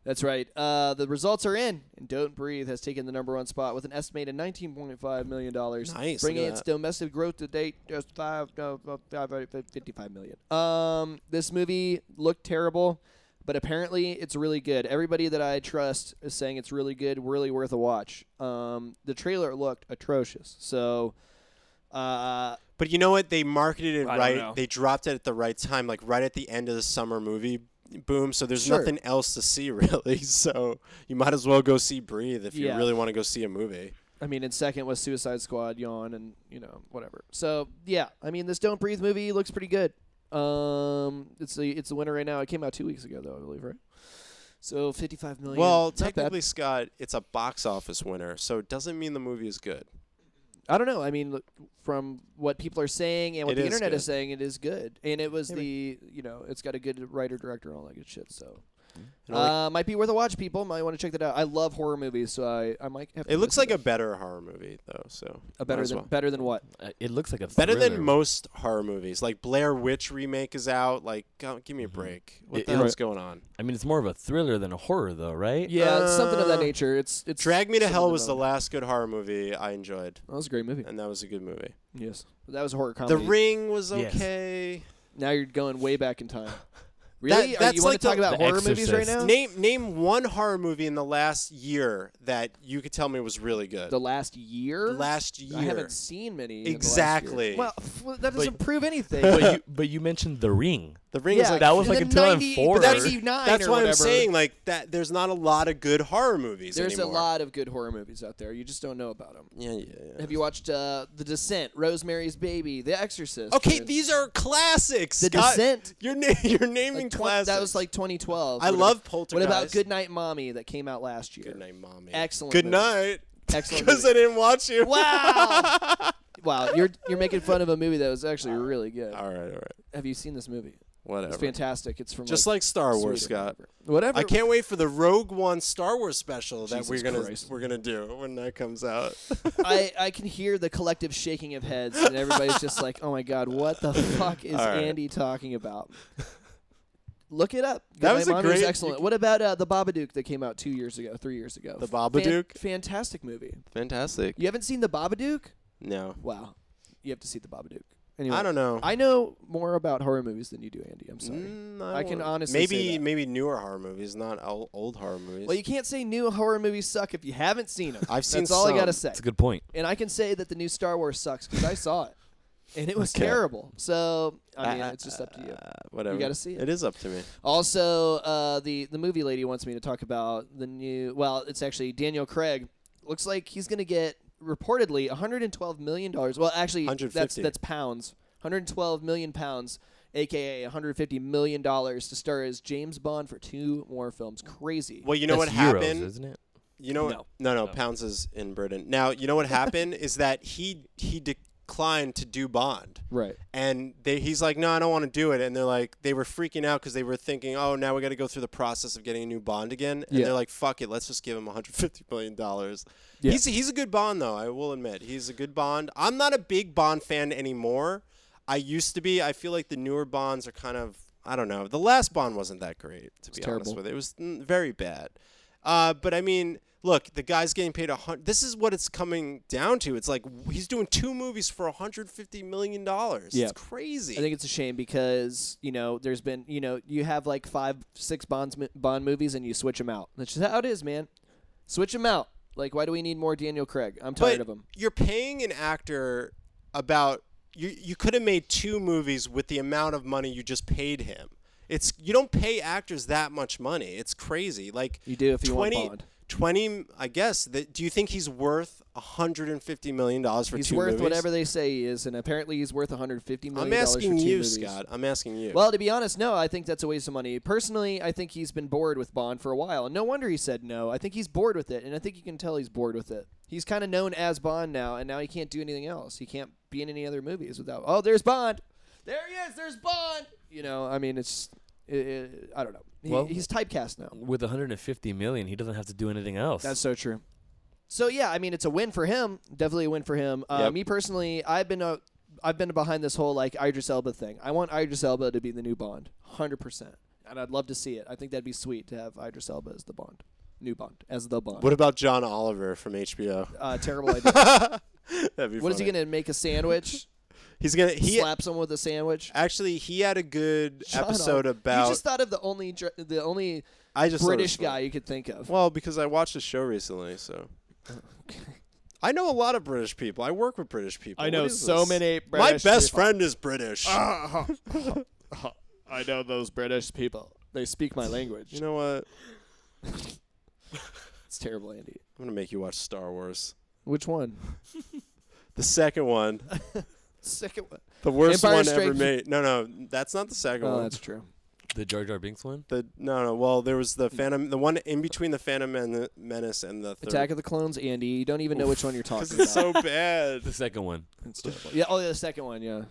That's right. Uh, the results are in, and Don't Breathe has taken the number one spot with an estimated nineteen point five million dollars, Nice, bringing its that. domestic growth to date just five, no, five, uh, fifty-five million. Um, this movie looked terrible, but apparently it's really good. Everybody that I trust is saying it's really good, really worth a watch. Um, the trailer looked atrocious, so. Uh, But you know what? They marketed it I right. They dropped it at the right time, like right at the end of the summer movie boom. So there's Sure. nothing else to see really. So you might as well go see Breathe if you really want to go see a movie. I mean, in second was Suicide Squad, Yawn, and you know whatever. So yeah, I mean, this Don't Breathe movie looks pretty good. Um, it's the it's the winner right now. It came out two weeks ago though, I believe, right? So fifty-five million. Well, Not bad. technically, Scott, it's a box office winner, so it doesn't mean the movie is good. I don't know. I mean, look, from what people are saying and what It the is internet is saying, it is good, and it was Maybe. the you know it's got a good writer director and all that good shit. So. You like- Uh, might be worth a watch. People might want to check that out. I love horror movies, so I, I might have. To it looks listen like to a better horror movie though. So a better as than well. better than what? Uh, it looks like a better than most horror movies. Like Blair Witch remake is out. Like, go, give me a Mhm. break. What It- the it- hell's going on? I mean, it's more of a thriller than a horror, though, right? Yeah, it's something of that Uh, nature. It's it's. Drag Me to something Hell was the that. last good horror movie I enjoyed, That was a great movie. and that was a good movie. Yes, that was a horror comedy. The. Ring was Yes. okay. now you're going way back in time. Really? Are- that's you want like to talk the- about The horror movies right now? Name name one horror movie in the last year that you could tell me was really good. The last year? last year. I haven't seen many. in the last year. Exactly. Well, that doesn't prove anything. but you but you mentioned The Ring. The Ring yeah, is like that was like the until I'm 90 four. That's, But 99 that's or why I'm whatever. saying like that. There's not a lot of good horror movies There's anymore. a lot of good horror movies out there. You just don't know about them. Yeah, yeah, yeah. Have you watched uh, The Descent, Rosemary's Baby, The Exorcist? Okay, and these are classics. The Scott. Descent. You're na- you're naming like, twen- classics. That was like 2012. I What love about- Poltergeist. What about Good Night Mommy that came out last year? Good night, mommy. Excellent Good movie. night. Excellent Because I didn't watch you. Wow. wow, you're you're making fun of a movie that was actually really good. all right, all right. Have you seen this movie? Whatever. It's fantastic. It's from Just like, like Star Wars, Sweden Scott. Whatever. Whatever. I can't wait for the Rogue One Star Wars special that Jesus we're gonna Christ. we're gonna do when that comes out. I, I can hear the collective shaking of heads, and everybody's just like, "Oh my god, what the fuck is right. Andy talking about?" Look it up. That Good was Night a great- excellent. What about uh, the Babadook that came out two years ago, three years ago? The Fan- Babadook? fantastic movie. Fantastic. You haven't seen the Babadook? No, Wow, you have to see the Babadook. Anyway, I don't know. I know more about horror movies than you do, Andy. I'm sorry. Mm, I can won't- honestly maybe say that. maybe newer horror movies, not old, old horror movies. Well, you can't say new horror movies suck if you haven't seen them. I've seen That's all I gotta say. That's a good point. And I can say that the new Star Wars sucks because I saw it, and it was Okay. terrible. So I mean, Uh, it's just up to you. uh, whatever. You gotta see it. It is up to me. Also, uh, the the movie lady wants me to talk about the new. Well, it's actually Daniel Craig. Looks like he's gonna get reportedly 112 million dollars. Well, actually, that's 150. that's pounds. 112 million pounds, aka 150 million dollars, to star as James Bond for two more films. Crazy. Well, you know That's what euros, happened? isn't it? You know, No. no, no, Oh. pounds is in Britain. Now, you know what happened is that he he de- Klein to do Bond. Right. And they, he's like, no, I don't want to do it. And they're like, they were freaking out because they were thinking, oh, now we got to go through the process of getting a new Bond again. And Yeah. they're like, fuck it, let's just give him 150 million dollars. Yeah. He's he's a good Bond though. I will admit, he's a good Bond. I'm not a big Bond fan anymore. I used to be. I feel like the newer Bonds are kind of, I don't know. The last Bond wasn't that great, to be honest with it. It was mm, very bad. Uh, but I mean, look, the guy's getting paid a hundred. This is what it's coming down to. It's like he's doing two movies for 150 million dollars. Yeah. It's crazy. I think it's a shame because you know there's been you know you have like five six Bonds Bond movies and you switch them out. That's just how it is, man. Switch them out. Like why do we need more Daniel Craig? I'm tired but of him. You're paying an actor about you. You could have made two movies with the amount of money you just paid him. It's you don't pay actors that much money. It's crazy. Like You do if you want 20, Bond. 20 I guess. That, do you think he's worth 150 million dollars for He's two worth movies? whatever they say he is, and apparently he's worth 150 million. I'm asking for two you, movies. Scott. I'm asking you. Well, to be honest, no. I think that's a waste of money. Personally, I think he's been bored with Bond for a while, and no wonder he said no. I think he's bored with it, and I think you can tell he's bored with it. He's kind of known as Bond now, and now he can't do anything else. He can't be in any other movies without. Oh, there's Bond. There he is. There's Bond. You know, I mean, it's. It, it, I don't know. He, Well- he's typecast now. With 150 million, he doesn't have to do anything else. That's so true. So yeah, I mean, it's a win for him. Definitely a win for him. Uh, Yep. Me personally, I've been a, I've been behind this whole like Idris Elba thing. I want Idris Elba to be the new Bond, hundred percent, and I'd love to see it. I think that'd be sweet to have Idris Elba as the Bond, new Bond as the Bond. what about John Oliver from HBO? uh, terrible idea. That'd be what is he gonna make a sandwich? He's gonna. He slap someone with a sandwich? actually he had a good Shut episode up. about. You just thought of the only dr- the only I just thought it was British guy you could think of. Well, because I watched a show recently, so. I know a lot of British people. I work with British people. I know so this? many My best people. friend is British. I know those British people. They speak my language. you know what? it's terrible, Andy. I'm gonna make you watch Star Wars. Which one? The second one, Second one. the worst Empire one ever made. No, no, that's not the second Oh, one. that's true. the Jar Jar Binks one. The no, no. Well, there was the Phantom, the one in between the Phantom Men- Menace and the third. Attack of the Clones, Andy. You don't even know which one you're talking Because about. it's so bad. The second one. it's terrible. Yeah. Oh, yeah, the second one. Yeah.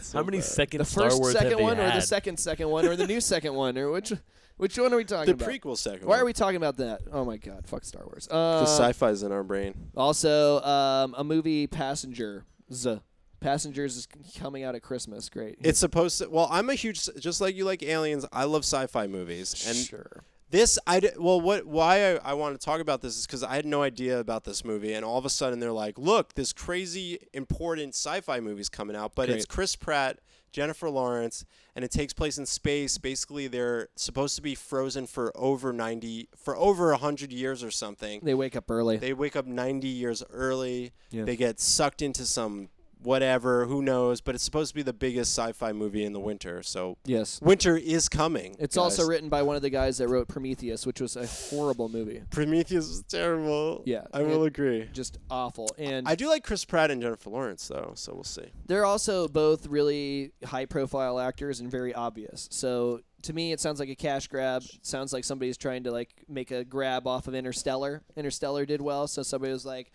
So How many bad. second The Star first Wars have second they one, or the second second one, or the new second one, or which which one are we talking about? The about? prequel second. Why one. are we talking about that? Oh my God! Fuck Star Wars. Uh, The sci-fi's in our brain. also, um, a movie, Passenger. Z. Passengers is coming out at Christmas. Great. It's supposed to. Well, I'm a huge, just like you like aliens. I love sci-fi movies, and sure. this I well, what why I, I want to talk about this is because I had no idea about this movie, and all of a sudden they're like, look, this crazy important sci-fi movie's coming out, but it's Chris Pratt, Jennifer Lawrence, and it takes place in space. Basically, they're supposed to be frozen for over ninety, for over hundred years or something. They wake up early. They wake up 90 years early. Yeah. They get sucked into some whatever, who knows, but it's supposed to be the biggest sci-fi movie in the winter. So yes. winter is coming. It's guys. also written by one of the guys that wrote Prometheus, which was a horrible movie. Prometheus is terrible. Yeah, I will it- agree. Just awful. And I do like Chris Pratt and Jennifer Lawrence though, so we'll see. they're also both really high profile actors and very obvious. So to me it sounds like a cash grab. It sounds like somebody's trying to like make a grab off of Interstellar. Interstellar did well, so somebody was like,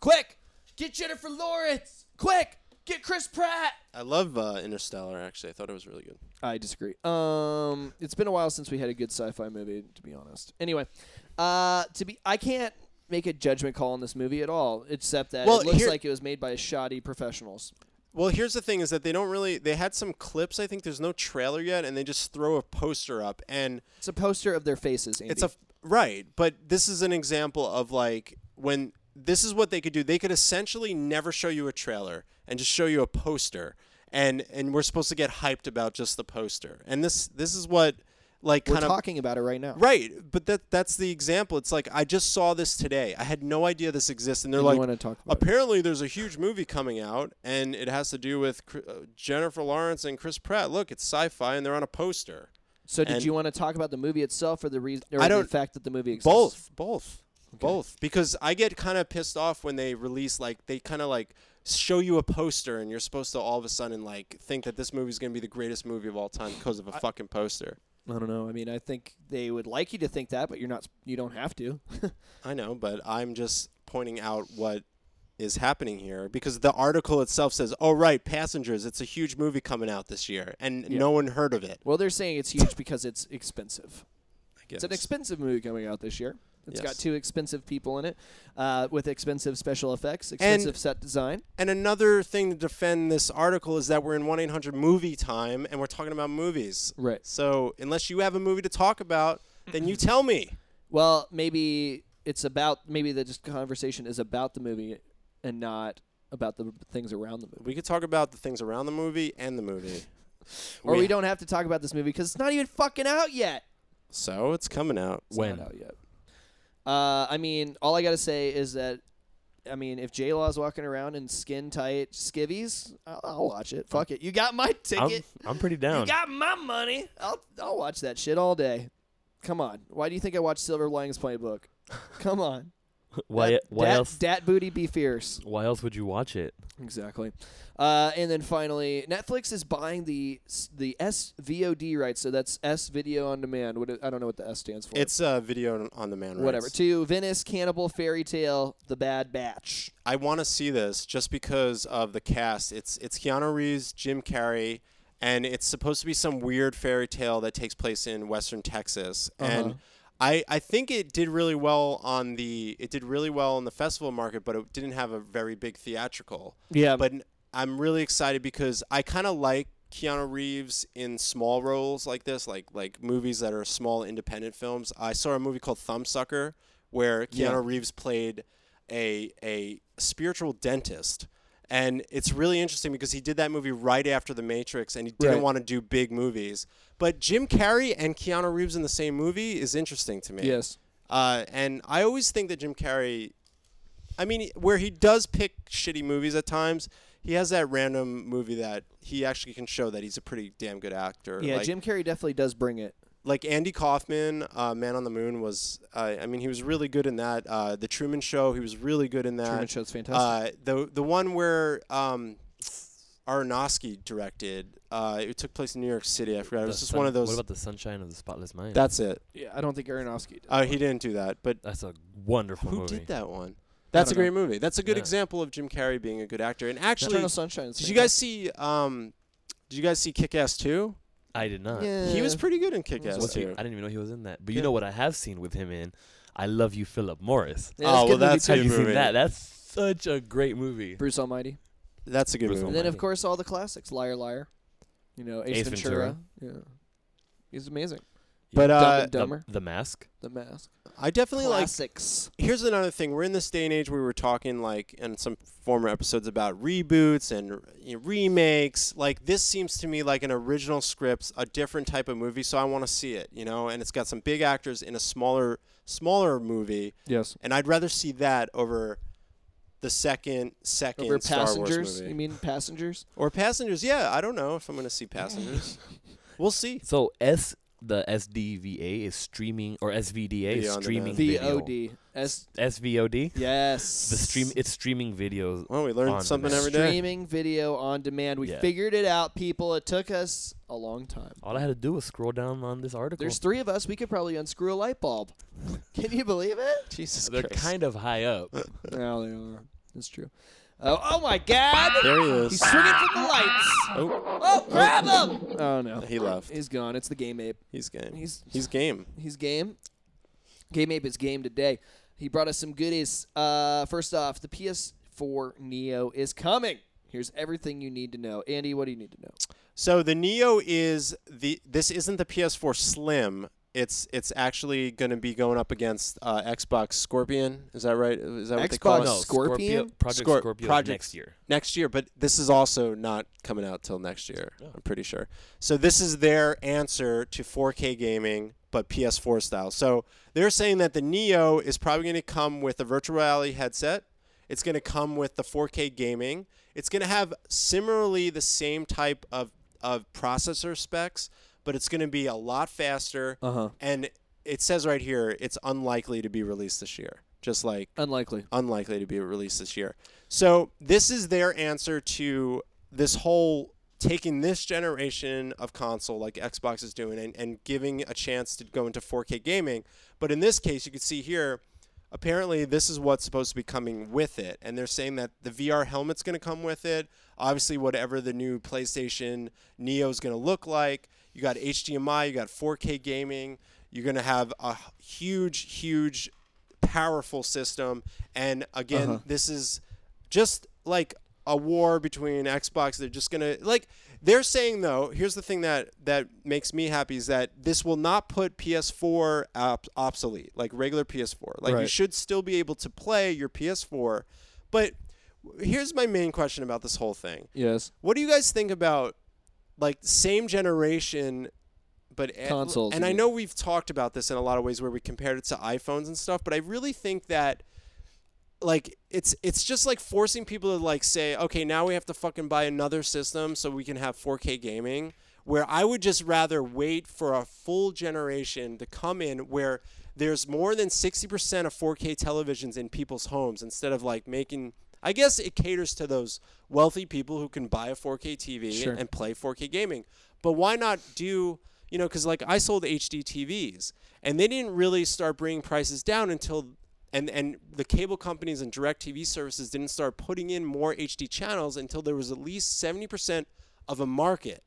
"Quick, get Jennifer Lawrence. Quick, get Chris Pratt." I love uh, Interstellar actually. I thought it was really good. I disagree. Um, it's been a while since we had a good sci-fi movie, to be honest. Anyway, uh, to be, I can't make a judgment call on this movie at all, except that Well, it looks here- like it was made by shoddy professionals. Well, here's the thing: is that they don't really. They had some clips. I think there's no trailer yet, and they just throw a poster up, and It's a poster of their faces. Andy. It's a right, but this is an example of like when this is what they could do. They could essentially never show you a trailer and just show you a poster, and and we're supposed to get hyped about just the poster. And this this is what like We're kind of talking about it right now. right, but that that's the example. It's like I just saw this today. I had no idea this exists, and they're And like. you want to talk about it. Apparently, there's a huge movie coming out, and it has to do with uh, Jennifer Lawrence and Chris Pratt. Look, it's sci-fi, and they're on a poster. So did and- you want to talk about the movie itself or the reason or I don't- fact that the movie exists? Both, both, both. Because I get kind of pissed off when they release like they kind of like show you a poster and you're supposed to all of a sudden like think that this movie's gonna be the greatest movie of all time because of a fucking poster. I don't know. I mean, I think they would like you to think that, but you're not. You don't have to. I know, but I'm just pointing out what is happening here because the article itself says, "Oh right, Passengers, it's a huge movie coming out this year," and Yeah. no one heard of it. Well, they're saying it's huge because it's expensive. I It's an expensive movie coming out this year. It's got two expensive people in it, uh, with expensive special effects, expensive And- set design. And another thing to defend this article is that we're in 1 800 movie time and we're talking about movies. Right. So, unless you have a movie to talk about, then you tell me. Well, maybe it's about maybe the just conversation is about the movie and not about the things around the movie. We could talk about the things around the movie and the movie. Or we don't have to talk about this movie because it's not even fucking out yet. So, it's coming out. It's When? not out yet. Uh, I mean, all I gotta say is that, I mean, if J Law's walking around in skin tight skivvies, I'll, I'll watch it. Fuck it. You got my I'm, ticket. I'm pretty down. You got my money. I'll I'll watch that shit all day. Come on. Why do you think I watched Silver Linings Playbook? Come on. Why? Dat, why dat, else? Dat booty be fierce. Why else would you watch it? Exactly. Uh, and then finally, Netflix is buying the the SVOD rights. So that's S Video on Demand. What I don't know what the S stands for. It's a video on demand rights. whatever. To Venice Cannibal Fairy Tale: The Bad Batch. I want to see this just because of the cast. It's it's Keanu Reeves, Jim Carrey, and it's supposed to be some weird fairy tale that takes place in Western Texas. And Uh-huh. I, I think it did really well on the it did really well in the festival market, but it didn't have a very big theatrical. Yeah, But I'm really excited because I kind of like Keanu Reeves in small roles like this, like like movies that are small independent films. I saw a movie called Thumbsucker where Keanu Yeah. Reeves played a a spiritual dentist. And it's really interesting because he did that movie right after The Matrix and he didn't Right. want to do big movies. But Jim Carrey and Keanu Reeves in the same movie is interesting to me. yes. Uh, and I always think that Jim Carrey, I mean, where he does pick shitty movies at times, he has that random movie that he actually can show that he's a pretty damn good actor. Yeah, like, Jim Carrey definitely does bring it. like Andy Kaufman, uh, Man on the Moon was, uh, I mean, he was really good in that. Uh, the Truman Show, he was really good in that. Truman Show's fantastic. Uh, the the one where um, Aronofsky directed, uh, it took place in New York City. I forgot. It was just sun- one of those. What about the Sunshine of the Spotless Mind? that's it. yeah, I don't think Aronofsky did. Uh, he didn't do that, but That's a wonderful Who movie. did that one? That's a don't great movie. That's a good Yeah. example of Jim Carrey being a good actor. And actually, Eternal Sunshine. is did you guys see? Um, did you guys see Kick Ass 2? I did not. fantastic. He was pretty good in Kick Ass 2. I didn't even know he was in that. But Yeah. you know what I have seen with him in? I Love You, Philip Morris. Yeah, Oh, well, that's too. Have good you seen that? That's such a great movie. Bruce Almighty. That's a good Bruce movie. And then of course all the classics, Liar Liar. You know, Ace, Ace Ventura. Yeah. He's amazing. But Dumb uh, and Dumber. The, the Mask. The Mask. I definitely like. Classics. Here's another thing. We're in this day and age where we were talking like in some former episodes about reboots and you know, remakes. Like this seems to me like an original script, a different type of movie. So I want to see it. You know, and it's got some big actors in a smaller, smaller movie. Yes. and I'd rather see that over the second second Over Star Wars passengers. movie You mean passengers? or passengers. Yeah, I don't know if I'm going to see passengers. we'll see. So S the SDVA is streaming or SVDA Video is on streaming demand. video. VOD. S. SVOD. Yes. The stream it's streaming videos. Well, we learned On something demand. every day. Streaming video on demand. We Yeah. figured it out, people. It took us a long time. All I had to do was scroll down on this article. There's three of us. We could probably unscrew a light bulb. Can you believe it? Jesus They're Christ. kind of high up. No, they are. That's true. Oh, oh my God! there he is. He's swinging for the lights. oh, Oh, grab him! Oh no, he left. he's gone. It's the game ape. He's game. He's He's game. he's game. Game ape is game today. He brought us some goodies. Uh, first off, the PS4 Neo is coming. Here's everything you need to know. Andy, what do you need to know? So the Neo is the. This isn't the PS4 Slim. It's it's actually going to be going up against uh, Xbox Scorpion. Is that right? Is that what they call Xbox it? no, Scorpion? Project Scor- Scorpio Project- next year. next year, but this is also not coming out till next year. Oh. I'm pretty sure. So this is their answer to 4K gaming, but PS4 style. So they're saying that the Neo is probably going to come with a virtual reality headset. It's going to come with the 4K gaming. It's going to have similarly the same type of of processor specs, but it's going to be a lot faster. Uh huh. And it says right here, it's unlikely to be released this year. Just like Unlikely. unlikely to be released this year. So this is their answer to this whole taking this generation of console like Xbox is doing and, and giving a chance to go into 4K gaming. But in this case, you can see here, apparently this is what's supposed to be coming with it, and they're saying that the VR helmet's going to come with it. Obviously, whatever the new PlayStation Neo is going to look like. You got HDMI, you got 4K gaming. You're going to have a huge, huge, powerful system. And again, Uh-huh. this is just like a war between Xbox. They're just gonna like they're saying though. Here's the thing that that makes me happy is that this will not put PS4 op- obsolete, like regular PS4. Like you should still be able to play your PS4. But here's my main question about this whole thing. Yes. What do you guys think about like same generation but Consoles, And I know we've talked about this in a lot of ways where we compared it to iPhones and stuff, but I really think that like it's it's just like forcing people to like say, okay, now we have to fucking buy another system so we can have 4K gaming. Where I would just rather wait for a full generation to come in where there's more than 60% of 4K televisions in people's homes instead of like making I guess it caters to those wealthy people who can buy a 4K TV Sure. and play 4K gaming. But why not do, you know, because like I sold HD TVs and they didn't really start bringing prices down until, and, and the cable companies and direct TV services didn't start putting in more HD channels until there was at least 70% of a market.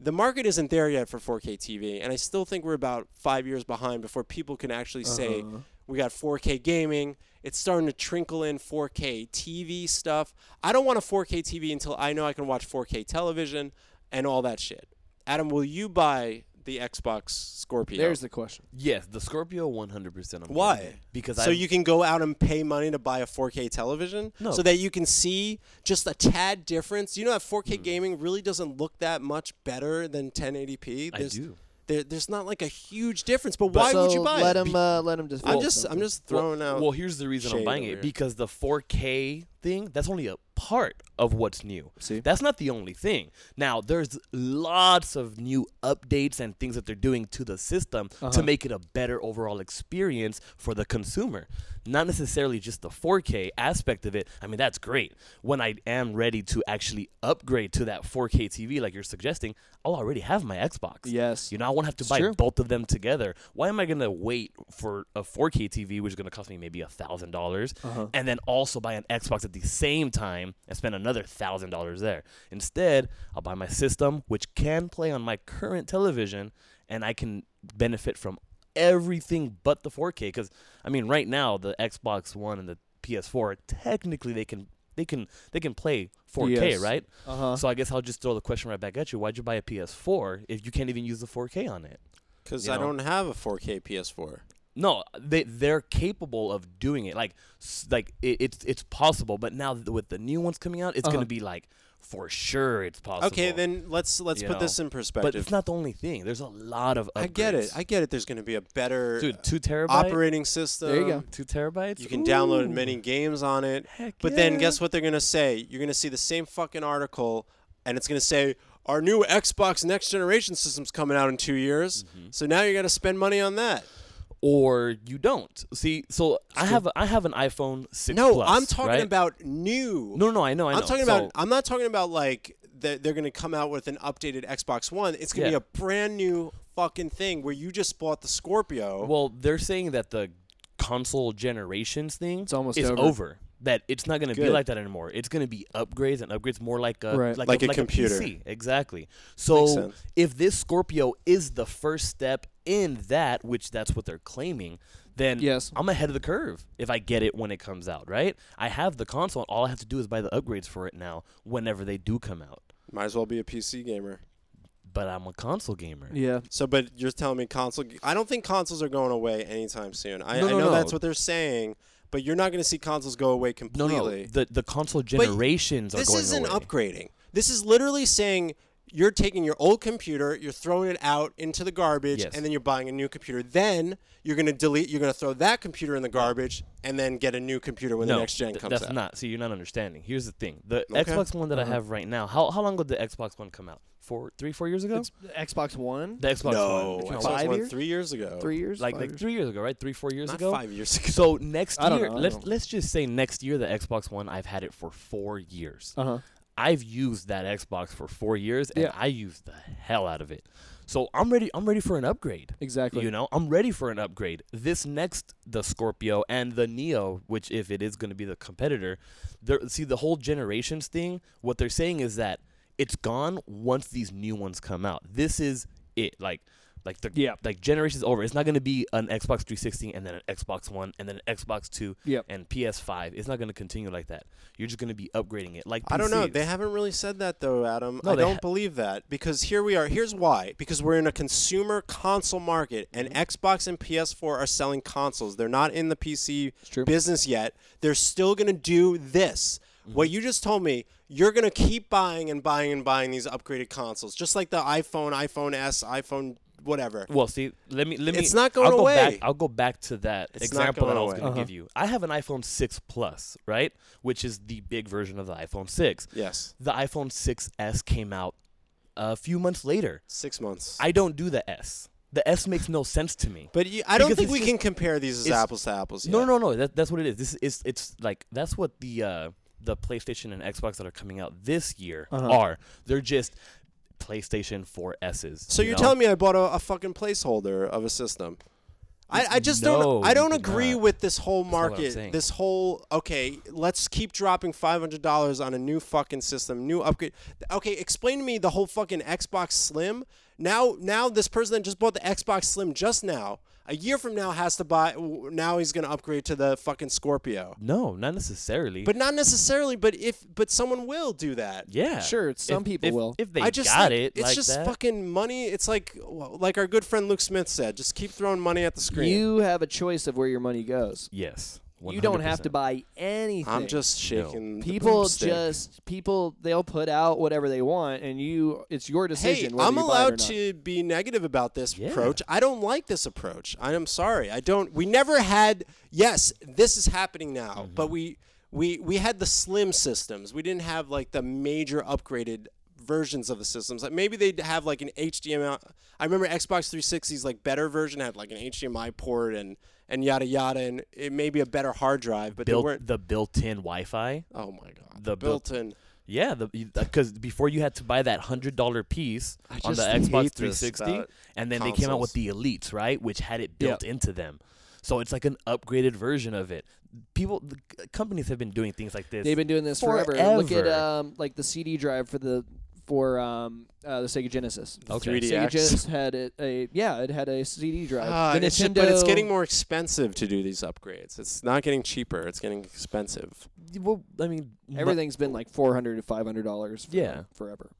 The market isn't there yet for 4K TV, and I still think we're about five years behind before people can actually say Uh-huh. we got 4K gaming. It's starting to trickle in 4K TV stuff. I don't want a 4K TV until I know I can watch 4K television and all that shit. Adam, will you buy the Xbox Scorpio? There's the question. Yes, the Scorpio 100%. I'm Why? getting it. Because so I you can go out and pay money to buy a 4K television, No. so that you can see just a tad difference. You know that Hmm. 4K gaming really doesn't look that much better than 1080p. I There's, do. There, there's not like a huge difference, but why so would you buy let it? him uh, let him just. I'm vote just, I'm just throwing well, out. Well, here's the reason I'm buying it here. because the 4K thing that's only a part of what's new. See? That's not the only thing. Now, there's lots of new updates and things that they're doing to the system Uh-huh. to make it a better overall experience for the consumer. Not necessarily just the 4K aspect of it. I mean, that's great. When I am ready to actually upgrade to that 4K TV like you're suggesting, I'll already have my Xbox. Yes. You know, I won't have to It's buy true. both of them together. Why am I gonna wait for a 4K TV, which is gonna cost me maybe a thousand dollars, Uh-huh. and then also buy an Xbox at the same time and spend another thousand dollars there? Instead, I'll buy my system, which can play on my current television, and I can benefit from everything but the 4K. Because I mean, right now the Xbox One and the PS4 technically they can they can they can play 4K, Yes. right? Uh huh. So I guess I'll just throw the question right back at you. Why'd you buy a PS4 if you can't even use the 4K on it? Because you I know. don't have a 4K PS4. No, they they're capable of doing it. Like like it, it's it's possible. But now th- with the new ones coming out, it's Uh-huh. gonna be like for sure it's possible. Okay, then let's let's You put this in perspective. but it's not the only thing. There's a lot of. I get it. I get it. There's going to be a better dude, two terabytes. operating system. There you go. Two terabytes. You can download Ooh, many games on it. Heck But then yeah. guess what they're going to say? You're going to see the same fucking article and it's going to say our new Xbox next generation system's coming out in 2 years. Mm-hmm. So now you got to spend money on that. Or you don't. See, so I have a, I have an iPhone six. No, Plus, I'm talking right? about new. No, no, I know, I know. I'm talking So- about I'm not talking about like that they're going to come out with an updated Xbox One. It's going to Yeah. be a brand new fucking thing where you just bought the Scorpio. Well, they're saying that the console generations thing It's almost is over. That it's not going to be like that anymore. It's going to be upgrades and upgrades more like a Right. like, Like a like computer. PC. Exactly. So if this Scorpio is the first step in that, which that's what they're claiming, then Yes. I'm ahead of the curve if I get it when it comes out. Right? I have the console. And all I have to do is buy the upgrades for it now. Whenever they do come out. Might as well be a PC gamer. But I'm a console gamer. Yeah. So, but you're telling me console? I don't think consoles are going away anytime soon. I, No, I no, know no. that's what they're saying, but you're not going to see consoles go away completely. no. no, The the console generations are this going isn't away. upgrading. This is literally saying you're taking your old computer, you're throwing it out into the garbage, Yes. and then you're buying a new computer. Then you're going to delete. You're going to throw that computer in the garbage, and then get a new computer when no, the next gen th- comes that's out. not. See, you're not understanding. Here's the thing: the Okay. Xbox One that Uh-huh. I have right now. How how long ago did the Xbox One come out? Four, three, four years ago. It's Xbox One. the Xbox no, One. It came out Xbox Five One years? three years ago. Three years. like like years? three years ago, right? Three, four years not ago. five years ago. So next year, know, let's let's just say next year the Xbox One I've had it for four years. Uh huh. I've used that Xbox for four years and Yeah. I used the hell out of it. So I'm ready. I'm ready for an upgrade. Exactly. You know, I'm ready for an upgrade. This next, the Scorpio and the Neo, which if it is going to be the competitor, there. See the whole generations thing. What they're saying is that it's gone once these new ones come out. This is it. Like, like the Yeah. like generations over. It's not going to be an Xbox 360 and then an Xbox One and then an Xbox Two Yep. and PS5. It's not going to continue like that. You're just going to be upgrading it. Like I don't know. They haven't really said that though, Adam. No, I don't ha- believe that because here we are. Here's why. Because we're in a consumer console market, and Mm-hmm. Xbox and PS4 are selling consoles. They're not in the PC business yet. They're still gonna do this. Mm-hmm. What you just told me, you're gonna keep buying and buying and buying these upgraded consoles, just like the iPhone, iPhone S, iPhone whatever. Well, see, let me let me. It's not going I'll go away. Back, I'll go back to that It's example that I was going to Uh-huh. give you. I have an iPhone 6 Plus, right, which is the big version of the iPhone 6. Yes, The iPhone 6s came out a few months later. six months. I don't do the S. The S makes no sense to me. but you, I don't think we just- can compare these as apples to apples. No, yet. no, no. That, that's what it is. This is it's like that's what the uh, the PlayStation and Xbox that are coming out this year Uh-huh. are. They're just PlayStation 4 S's. So you you're know? telling me I bought a, a fucking placeholder of a system? I, I just No, don't I don't agree not. with this whole not what I'm market. This whole okay, let's keep dropping five hundred dollars on a new fucking system, new upgrade. Okay, explain to me the whole fucking Xbox Slim. Now now this person that just bought the Xbox Slim just now, a year from now has to buy now he's gonna upgrade to the fucking Scorpio. No, not necessarily. But not necessarily, but if but someone will do that. yeah, Sure, some If- people if- will. If they I just got think it, It's like just that. fucking money. It's like like our good friend Luke Smith said. Just keep throwing money at the screen. You have a choice of where your money goes. Yes, You don't have to buy anything. I'm just shaking. the people broomstick. just people they'll put out whatever they want and you it's your decision whether I'm you buy it or allowed to be negative about this Yeah. approach. I don't like this approach. I am sorry. I don't. We never had. Yes, this is happening now, Mm-hmm. but we we we had the slim systems. We didn't have like the major upgraded versions of the systems. Like maybe they'd have like an HDMI. I remember Xbox 360's like better version had like an HDMI port and and yada yada, and it may be a better hard drive, but they weren't. the built-in Wi-Fi. Oh my god, the built- built-in. Yeah, the because before you had to buy that hundred dollar piece on the Xbox 360, and then they came out with the Elites, right, which had it built into them. So it's like an upgraded version of it. People, the companies have been doing things like this. They've been doing this forever. Look at um like the CD drive for the for um uh, the Sega Genesis. Okay. 3DX. Sega Genesis had it a yeah, it had a CD drive. Ah, the it's Nintendo, just- but it's getting more expensive to do these upgrades. It's not getting cheaper. It's getting expensive. well, I mean, everything's been like 400 to 500 dollars Yeah. forever.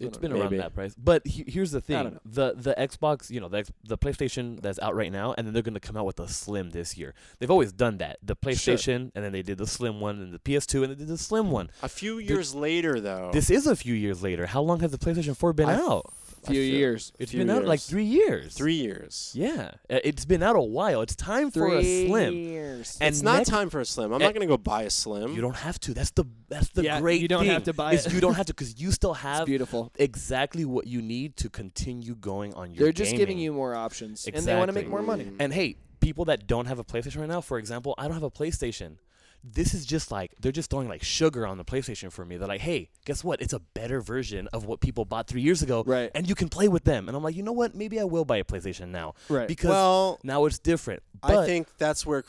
It's been around Maybe. that price. But he, here's the thing: the the Xbox, you know, the X, the PlayStation that's out right now, and then they're going to come out with the Slim this year. They've always done that. The PlayStation, and then they did the Slim one, and the PS2, and they did the Slim one. A few years later, though. This is a few years later. How long has the PlayStation 4 been I out? I Few feel- years. It's few been out like three years. three years. Yeah, Uh, it's been out a while. It's time for a Slim. years. And it's not next- time for a slim. I'm Eh, not gonna go buy a slim. You don't have to. That's the that's the Yeah, great. you don't thing, have to buy is it. You don't have to because you still have beautiful. exactly what you need to continue going on your. They're just giving gaming. you more options, and they want to make Exactly. more money. And hey, people that don't have a PlayStation right now, for example, I don't have a PlayStation. This is just like they're just throwing like sugar on the PlayStation for me. They're like, "Hey, guess what? It's a better version of what people bought three years ago, Right. and you can play with them." And I'm like, you know what? Maybe I will buy a PlayStation now Right. because well, now it's different. I think that's where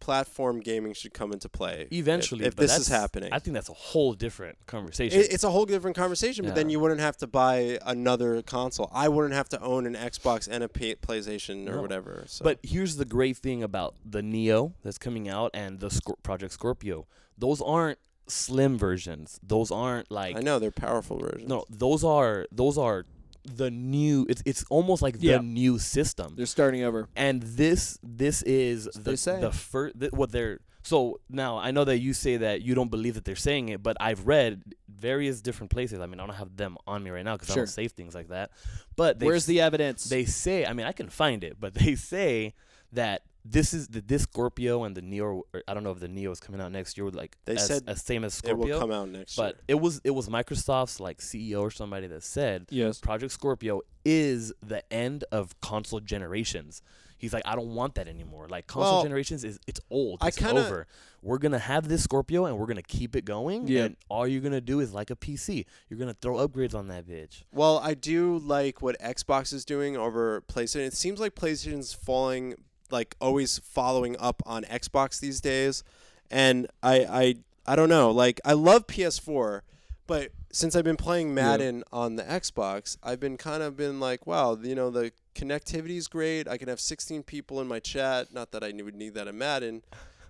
cross-platform gaming should come into play. eventually, if, but this is happening, I think that's a whole different conversation. It- it's a whole different conversation. But then you wouldn't have to buy another console. I wouldn't have to own an Xbox and a PlayStation or No. whatever. So. But here's the great thing about the Neo that's coming out and the Scor- Project Scorpio. Those aren't slim versions. Those aren't like I know they're powerful versions. no. Those are those are the new. It's it's almost like the Yeah. new system. They're starting over. And this this is they the say. the first th- what they're. So now I know that you say that you don't believe that they're saying it, but I've read various different places. I mean, I don't have them on me right now because I Sure. don't save things like that. But they Where's the evidence? they say i mean i can find it but they say that this is the this scorpio and the neo or i don't know if the neo is coming out next year like They as, said as same as Scorpio. it will come out next but year. it was it was microsoft's like ceo or somebody that said yes. project scorpio is the end of console generations He's like, I don't want that anymore. Like console Well, generations is it's old. I kinda- over. We're gonna have this Scorpio and we're gonna keep it going. Yeah. And all you're gonna do is like a PC. You're gonna throw upgrades on that bitch. Well, I do like what Xbox is doing over PlayStation. It seems like PlayStation's falling, like always following up on Xbox these days, and I, I, I don't know. Like I love PS4, but since I've been playing Madden on the Xbox, I've been kind of been like, wow, you know, the connectivity is great. I can have 16 people in my chat. Not that I would need that in Madden.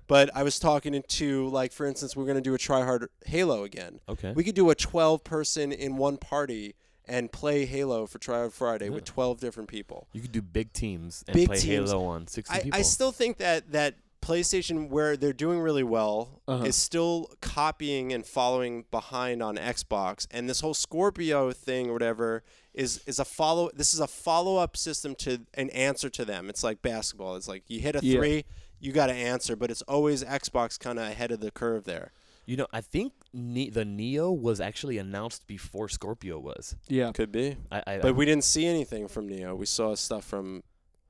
But I was talking to, like, for instance, we're going to do a try hard Halo again. Okay. We could do a 12 person in one party and play Halo for Try Hard Friday with 12 different people. you could do big teams and Big play teams. Halo on 60 I, people. I still think that that PlayStation, where they're doing really well, Uh-huh. is still copying and following behind on Xbox. And this whole Scorpio thing or whatever is is a follow. This is a follow up system to an answer to them. It's like basketball. It's like you hit a Yeah. three, you got to answer, but it's always Xbox kind of ahead of the curve there. you know, I think ne- the Neo was actually announced before Scorpio was. Yeah. Could be. I, I, But we didn't see anything from Neo. We saw stuff from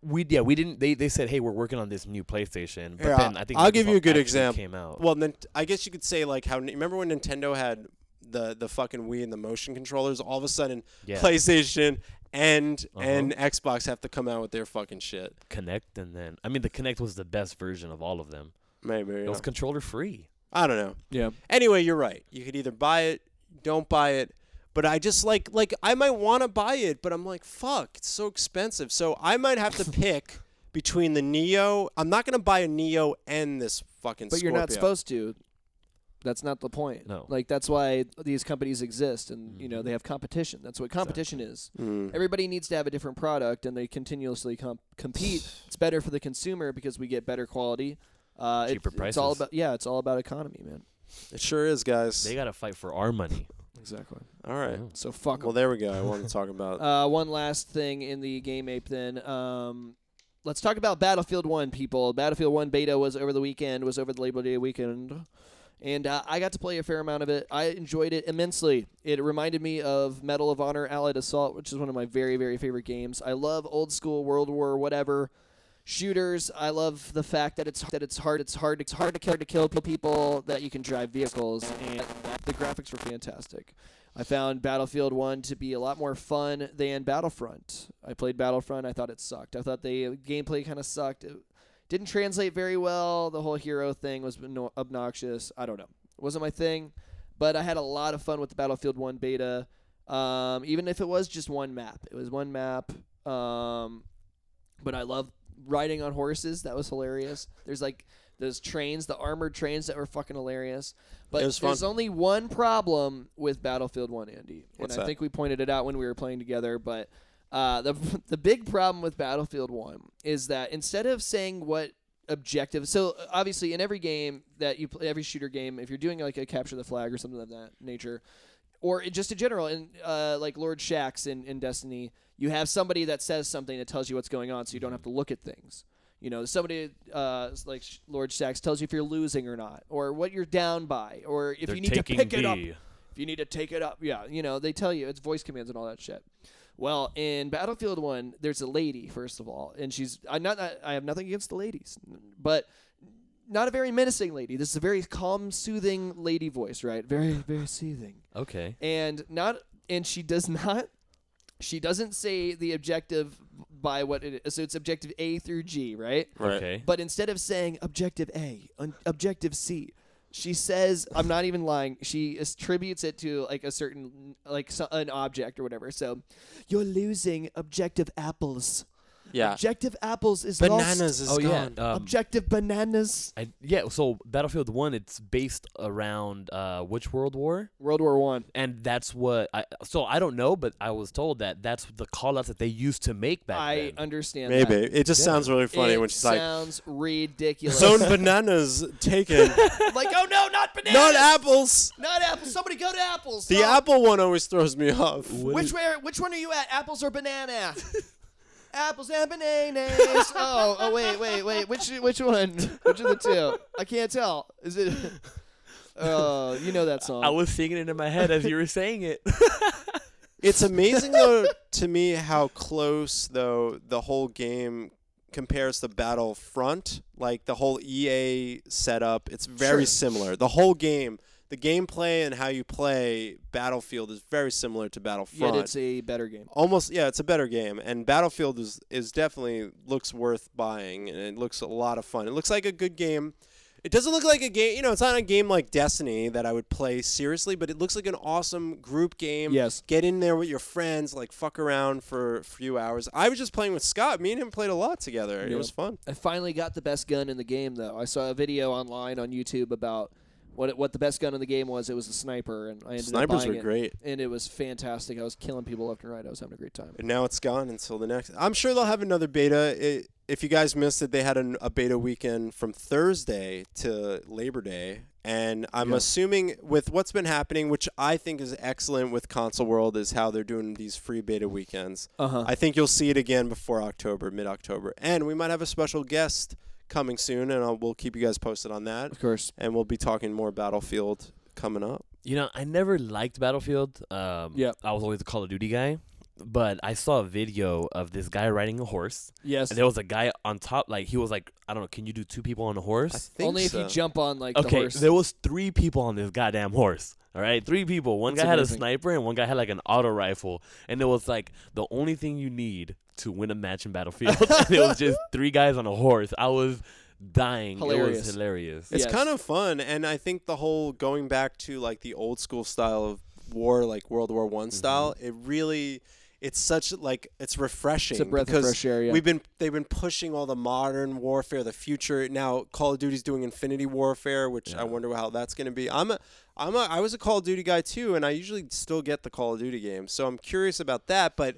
we yeah we didn't. They they said hey we're working on this new PlayStation. But Here, then I think I'll give you a good example. Came out. Well, then I guess you could say like how remember when Nintendo had the the fucking Wii and the motion controllers. All of a sudden, yeah. PlayStation and Uh-huh. and Xbox have to come out with their fucking shit. Kinect and then I mean the Kinect was the best version of all of them. Maybe It know. was controller free. I don't know. Yeah. Anyway, you're right. You could either buy it, don't buy it. But I just like like I might want to buy it, but I'm like fuck, it's so expensive. So I might have to pick between the Neo. I'm not gonna buy a Neo and this fucking. But you're not supposed to. That's not the point. No. Like that's why these companies exist, and you know they have competition. That's what competition is. Mm. Everybody needs to have a different product, and they continuously com- compete. It's better for the consumer because we get better quality. Uh, it- Cheaper It's all about yeah. It's all about economy, man. It sure is, guys. They gotta fight for our money. Exactly. All right. Yeah. So fuck 'em. Well, there we go. I wanted to talk about. Uh, one last thing in the game ape then. Um, let's talk about Battlefield 1, people. Battlefield 1 beta was over the weekend, was over the Labor Day weekend. And uh, I got to play a fair amount of it. I enjoyed it immensely. It reminded me of Medal of Honor Allied Assault, which is one of my very, very favorite games. I love old school World War whatever shooters. I love the fact that it's that it's hard it's hard it's hard to kill to kill people that you can drive vehicles and the graphics were fantastic. I found Battlefield 1 to be a lot more fun than Battlefront. I played Battlefront, I thought it sucked. I thought the gameplay kind of sucked. It didn't translate very well. The whole hero thing was obnoxious. I don't know. It wasn't my thing, but I had a lot of fun with the Battlefield 1 beta. Um, even if it was just one map. It was one map. Um, but I love riding on horses. That was hilarious. There's like those trains, the armored trains that were fucking hilarious. But there's fun. only one problem with Battlefield 1, Andy. What's and I that? think we pointed it out when we were playing together, but uh, the the big problem with Battlefield 1 is that instead of saying what objective so uh, obviously in every game that you play every shooter game if you're doing like a capture the flag or something of that nature or just in general in uh, like lord Shaxx in, in destiny you have somebody that says something that tells you what's going on so you don't have to look at things you know somebody uh, like lord Shaxx tells you if you're losing or not or what you're down by or if They're you need to pick it up if you need to take it up, yeah, you know, they tell you it's voice commands and all that shit. Well, in Battlefield 1, there's a lady first of all, and she's I'm not I have nothing against the ladies, but not a very menacing lady. This is a very calm, soothing lady voice, right? Very very soothing. Okay. And not and she does not she doesn't say the objective by what it is. So it's objective A through G, right? Right. Okay. But instead of saying objective A, un- objective C, she says, I'm not even lying. She attributes it to like a certain, like so, an object or whatever. So, you're losing objective apples. Yeah. Objective apples is Bananas lost. is oh yeah. gone. Um, objective bananas. I, yeah. So Battlefield One, it's based around uh, which World War? World War One. And that's what I. So I don't know, but I was told that that's the callouts that they used to make back I then. understand. Maybe that. it just Yeah. sounds really funny it when she's like, sounds ridiculous. "Zone bananas taken, like, oh no, not bananas. not apples." Not apples. Somebody go to apples. The No. apple one always throws me off. What Which is- where? Which one are you at? Apples or banana? Apples and bananas. oh, oh, wait, wait, wait. Which which one? Which of the two? I can't tell. Is it? Oh, you know that song. I was singing it in my head as you were saying it. It's amazing though to me how close though the whole game compares to Battlefront, like the whole EA setup, it's very Sure. similar. The whole game, the gameplay and how you play Battlefield is very similar to Battlefront. Yet it's a better game. Almost, yeah, it's a better game, and Battlefield is is definitely looks worth buying, and it looks a lot of fun. It looks like a good game. It doesn't look like a game, you know, it's not a game like Destiny that I would play seriously, but it looks like an awesome group game. Yes. Get in there with your friends, like fuck around for a few hours. I was just playing with Scott. Me and him played a lot together. It was fun. I finally got the best gun in the game, though. I saw a video online on YouTube about what what the best gun in the game was. It was a sniper, and I ended up Snipers buying were it, great. and it was fantastic. I was killing people left and right. I was having a great time. And now it's gone until the next. I'm sure they'll have another beta. It, if you guys missed it, they had an, a beta weekend from Thursday to Labor Day. And I'm Yeah. assuming with what's been happening, which I think is excellent with Console World, is how they're doing these free beta weekends. Uh huh. I think you'll see it again before October, mid October. And we might have a special guest coming soon, and I'll, we'll keep you guys posted on that. Of course. And we'll be talking more Battlefield coming up. You know, I never liked Battlefield. Um, Yeah. I was always a Call of Duty guy. But I saw a video of this guy riding a horse, Yes. and there was a guy on top. Like he was like, I don't know, can you do two people on a horse? think Only if you jump on like the Okay, horse. there was three people on this goddamn horse. All right, three people. One That's guy had a sniper, and one guy had like an auto rifle. And it was like the only thing you need to win a match in Battlefield. it was just three guys on a horse. I was dying. It was hilarious. It's Yes. kind of fun, and I think the whole going back to like the old school style of war, like World War One Mm-hmm. style, it really, it's such like it's refreshing. it's a breath because of fresh air. Yeah. We've been they've been pushing all the modern warfare, the future. Now Call of Duty's doing Infinity Warfare, which Yeah. I wonder how that's going to be. I'm a I'm a I was a Call of Duty guy too, and I usually still get the Call of Duty games, so I'm curious about that. But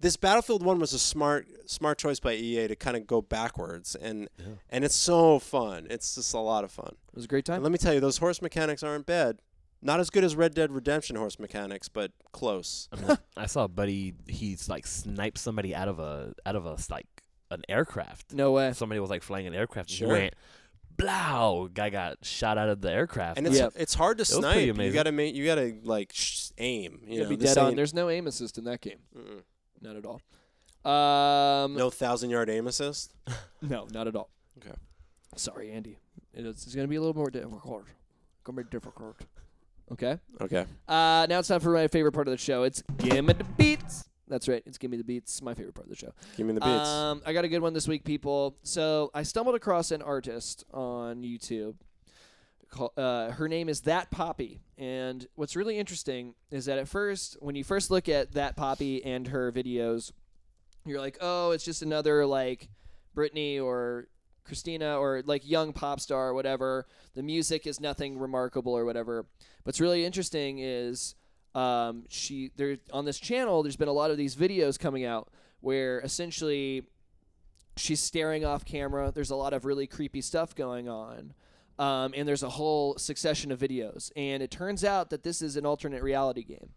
this Battlefield one was a smart smart choice by EA to kind of go backwards, and Yeah. and it's so fun. It's just a lot of fun. it was a great And time. let me tell you, those horse mechanics aren't bad. Not as good as Red Dead Redemption horse mechanics, but close. I, mean, I saw a buddy. He's like sniped somebody out of a out of a like an aircraft. No way. Somebody was like flying an aircraft. And Sure. he went, blow. Guy got shot out of the aircraft. And it's Yeah. it's hard to was pretty snipe. You gotta make you gotta like sh- aim. You You know, gotta be dead on. There's no aim assist in that game. mm-mm. Not at all. Um, no thousand yard aim assist. no, not at all. Okay. Sorry, Andy. It is, it's going to be a little more difficult. Going to be difficult. Okay. Okay. Uh, now it's time for my favorite part of the show. It's Gimme the Beats. That's right. It's Gimme the Beats. My favorite part of the show. Give me the beats. Um, I got a good one this week, people. So I stumbled across an artist on YouTube. Call, uh, her name is That Poppy, and what's really interesting is that at first, when you first look at That Poppy and her videos, you're like, oh, it's just another like Britney or Christina or like young pop star or whatever. The music is nothing remarkable or whatever. What's really interesting is um, she there on this channel. There's been a lot of these videos coming out where essentially she's staring off camera. There's a lot of really creepy stuff going on. Um, and there's a whole succession of videos. And it turns out that this is an alternate reality game.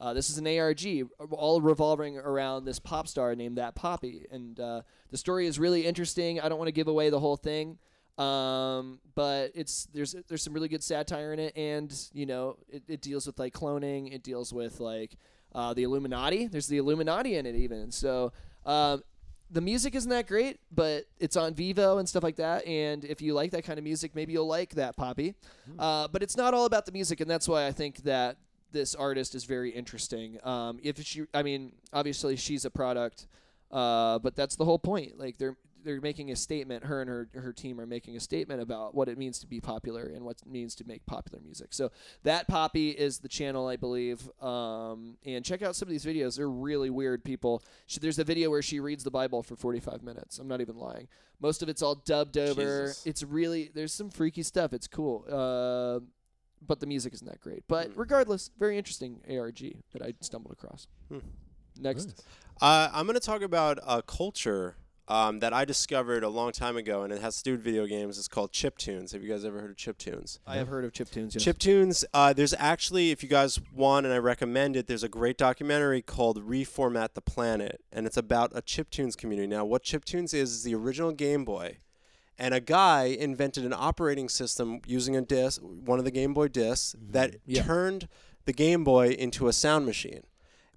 Uh, this is an ARG, all revolving around this pop star named That Poppy. And uh, the story is really interesting. I don't want to give away the whole thing, um, but it's there's there's some really good satire in it, and you know it, it deals with like cloning. It deals with like uh, the Illuminati. There's the Illuminati in it even. So um, the music isn't that great, but it's on Vevo and stuff like that. And if you like that kind of music, maybe you'll like that Poppy. Uh, but it's not all about the music, and that's why I think that this artist is very interesting. Um, if she, I mean, obviously she's a product, uh, but that's the whole point. Like they're they're making a statement. Her and her her team are making a statement about what it means to be popular and what it means to make popular music. So that Poppy is the channel, I believe. Um, and check out some of these videos. They're really weird people. She, there's a video where she reads the Bible for 45 minutes. I'm not even lying. Most of it's all dubbed over. Jesus. It's really there's some freaky stuff. It's cool. Uh, but the music isn't that great. But Hmm. regardless, very interesting ARG that I stumbled across. Hmm. Next, Uh, I'm going to talk about a culture um, that I discovered a long time ago, and it has to do with video games. It's called chiptunes. Have you guys ever heard of chiptunes? I have heard of chiptunes. Yes. Chiptunes, uh, there's actually, if you guys want and I recommend it, there's a great documentary called Reformat the Planet, and it's about a chiptunes community. Now, what chiptunes is, is the original Game Boy, and a guy invented an operating system using a disc, one of the Game Boy discs, that Yeah. turned the Game Boy into a sound machine.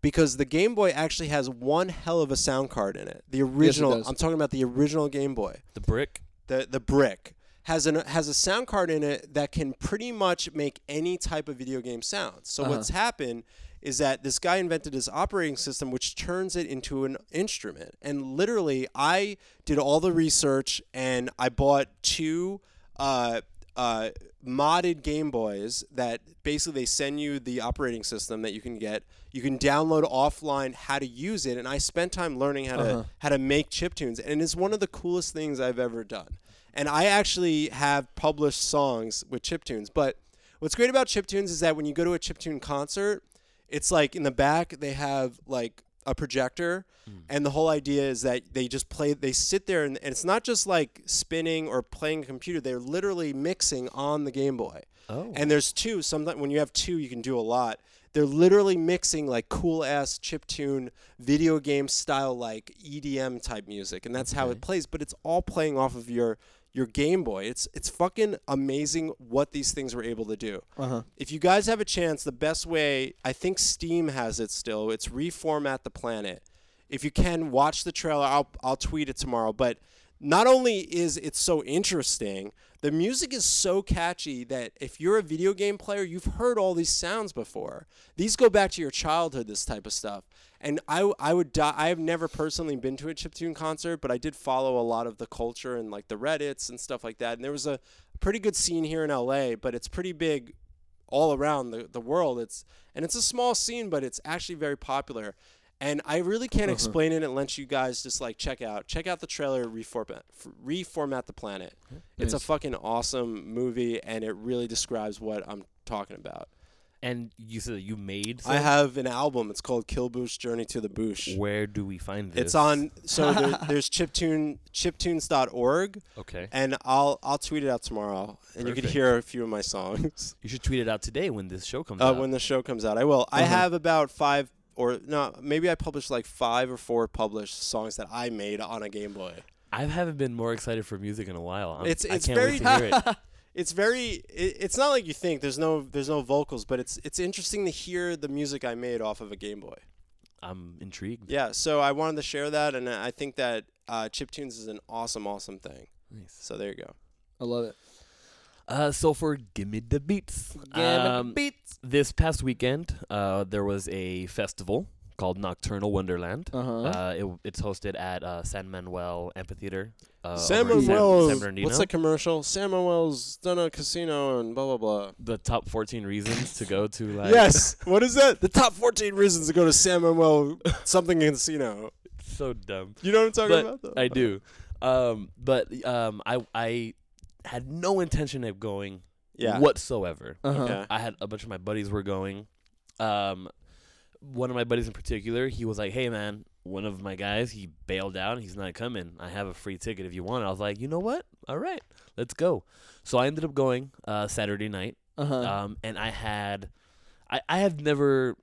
Because the Game Boy actually has one hell of a sound card in it. The original. does. I'm talking about the original Game Boy. The brick. The the brick has an has a sound card in it that can pretty much make any type of video game sound. So Uh-huh. what's happened is that this guy invented this operating system which turns it into an instrument. And literally, I did all the research and I bought two uh, uh, modded Game Boys that basically they send you the operating system that you can get. You can download offline how to use it, and I spent time learning how Uh-huh. to how to make chip tunes, and it's one of the coolest things I've ever done. And I actually have published songs with chip tunes. But what's great about chip tunes is that when you go to a chip tune concert, it's like in the back they have like a projector hmm. and the whole idea is that they just play they sit there and, and it's not just like spinning or playing a computer they're literally mixing on the game boy. Oh. and there's two sometimes when you have two you can do a lot. They're literally mixing like cool ass chip tune video game style like edm type music and that's how it plays but it's all playing off of your your game boy it's it's fucking amazing what these things were able to do Uh-huh. if you guys have a chance, the best way, I think Steam has it still. It's reformat the planet. If you can watch the trailer, I'll I'll tweet it tomorrow. But not only is it so interesting, the music is so catchy that if you're a video game player, you've heard all these sounds before. These go back to your childhood. This type of stuff. And I, I would die. I have never personally been to a chiptune concert, but I did follow a lot of the culture and like the Reddits and stuff like that. And there was a pretty good scene here in LA, but it's pretty big all around the, the world. It's and it's a small scene, but it's actually very popular. And I really can't Uh-huh. explain it unless you guys just like check out check out the trailer. Reformat reformat the planet. It's a fucking awesome movie, and it really describes what I'm talking about. And you said you made. I have an album. It's called Kill Boosh Journey to the Boosh. Where do we find this? It's on. So there, there's chiptune chiptunes.org, Okay. and I'll I'll tweet it out tomorrow, and you can hear a few of my songs. You should tweet it out today when this show comes Uh, out. when the show comes out, I will. I Uh-huh. have about five or no, maybe I published like five or four published songs that I made on a Game Boy. I haven't been more excited for music in a while. I'm, It's- I it's can't very- wait to hear it. It's very. It, it's not like you think. There's no there's no vocals, but it's it's interesting to hear the music I made off of a Game Boy. I'm intrigued. Yeah, so I wanted to share that, and I think that uh, chiptunes is an awesome, awesome thing. Nice. So there you go. I love it. Uh, so for Gimme the Beats, Gimme um, beats. this past weekend, uh, there was a festival called Nocturnal Wonderland. Uh-huh. Uh, it, it's hosted at uh, San Manuel Amphitheater. Uh, San over in San- San what's the commercial? San Manuel's done a casino and blah blah blah. the top 14 reasons to go to like yes. What is that? The top 14 reasons to go to San Manuel something casino. so dumb You know what I'm talking But about? Though? i do um but um i i had no intention of going Yeah. whatsoever Uh-huh. Okay. i had a bunch of my buddies were going um one of my buddies in particular he was like hey man one of my guys he bailed out he's not coming i have a free ticket if you want i was like you know what all right let's go so i ended up going uh saturday night Uh-huh. um, and I had, I, I have never,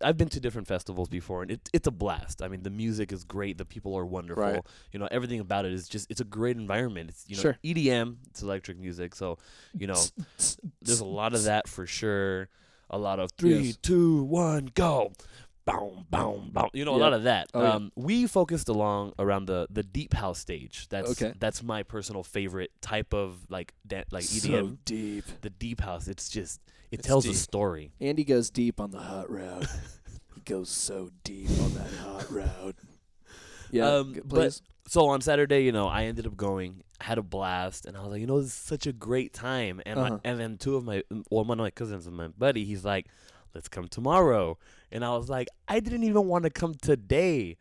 I've been to different festivals before, and it, it's a blast. I mean, the music is great, the people are wonderful. Right. You know, everything about it is just, it's a great environment. It's you know, Sure. EDM, it's electric music, so you know, there's a lot of that for sure. A lot of three, Yes. two, one, go. Boom, boom, boom. You know, a Yeah. lot of that. Oh, yeah. um, We focused along around the the deep house stage. That's Okay. that's my personal favorite type of like da- like so deep. the deep house it's just it It's tells deep. a story Andy goes deep on the hot route. he goes so deep on that hot route. Yeah, Um, g- but- please. so on saturday you know i ended up going had a blast and i was like you know this is such a great time and Uh-huh. my, and then two of my well one of my cousins and my buddy he's like let's come tomorrow and i was like i didn't even want to come today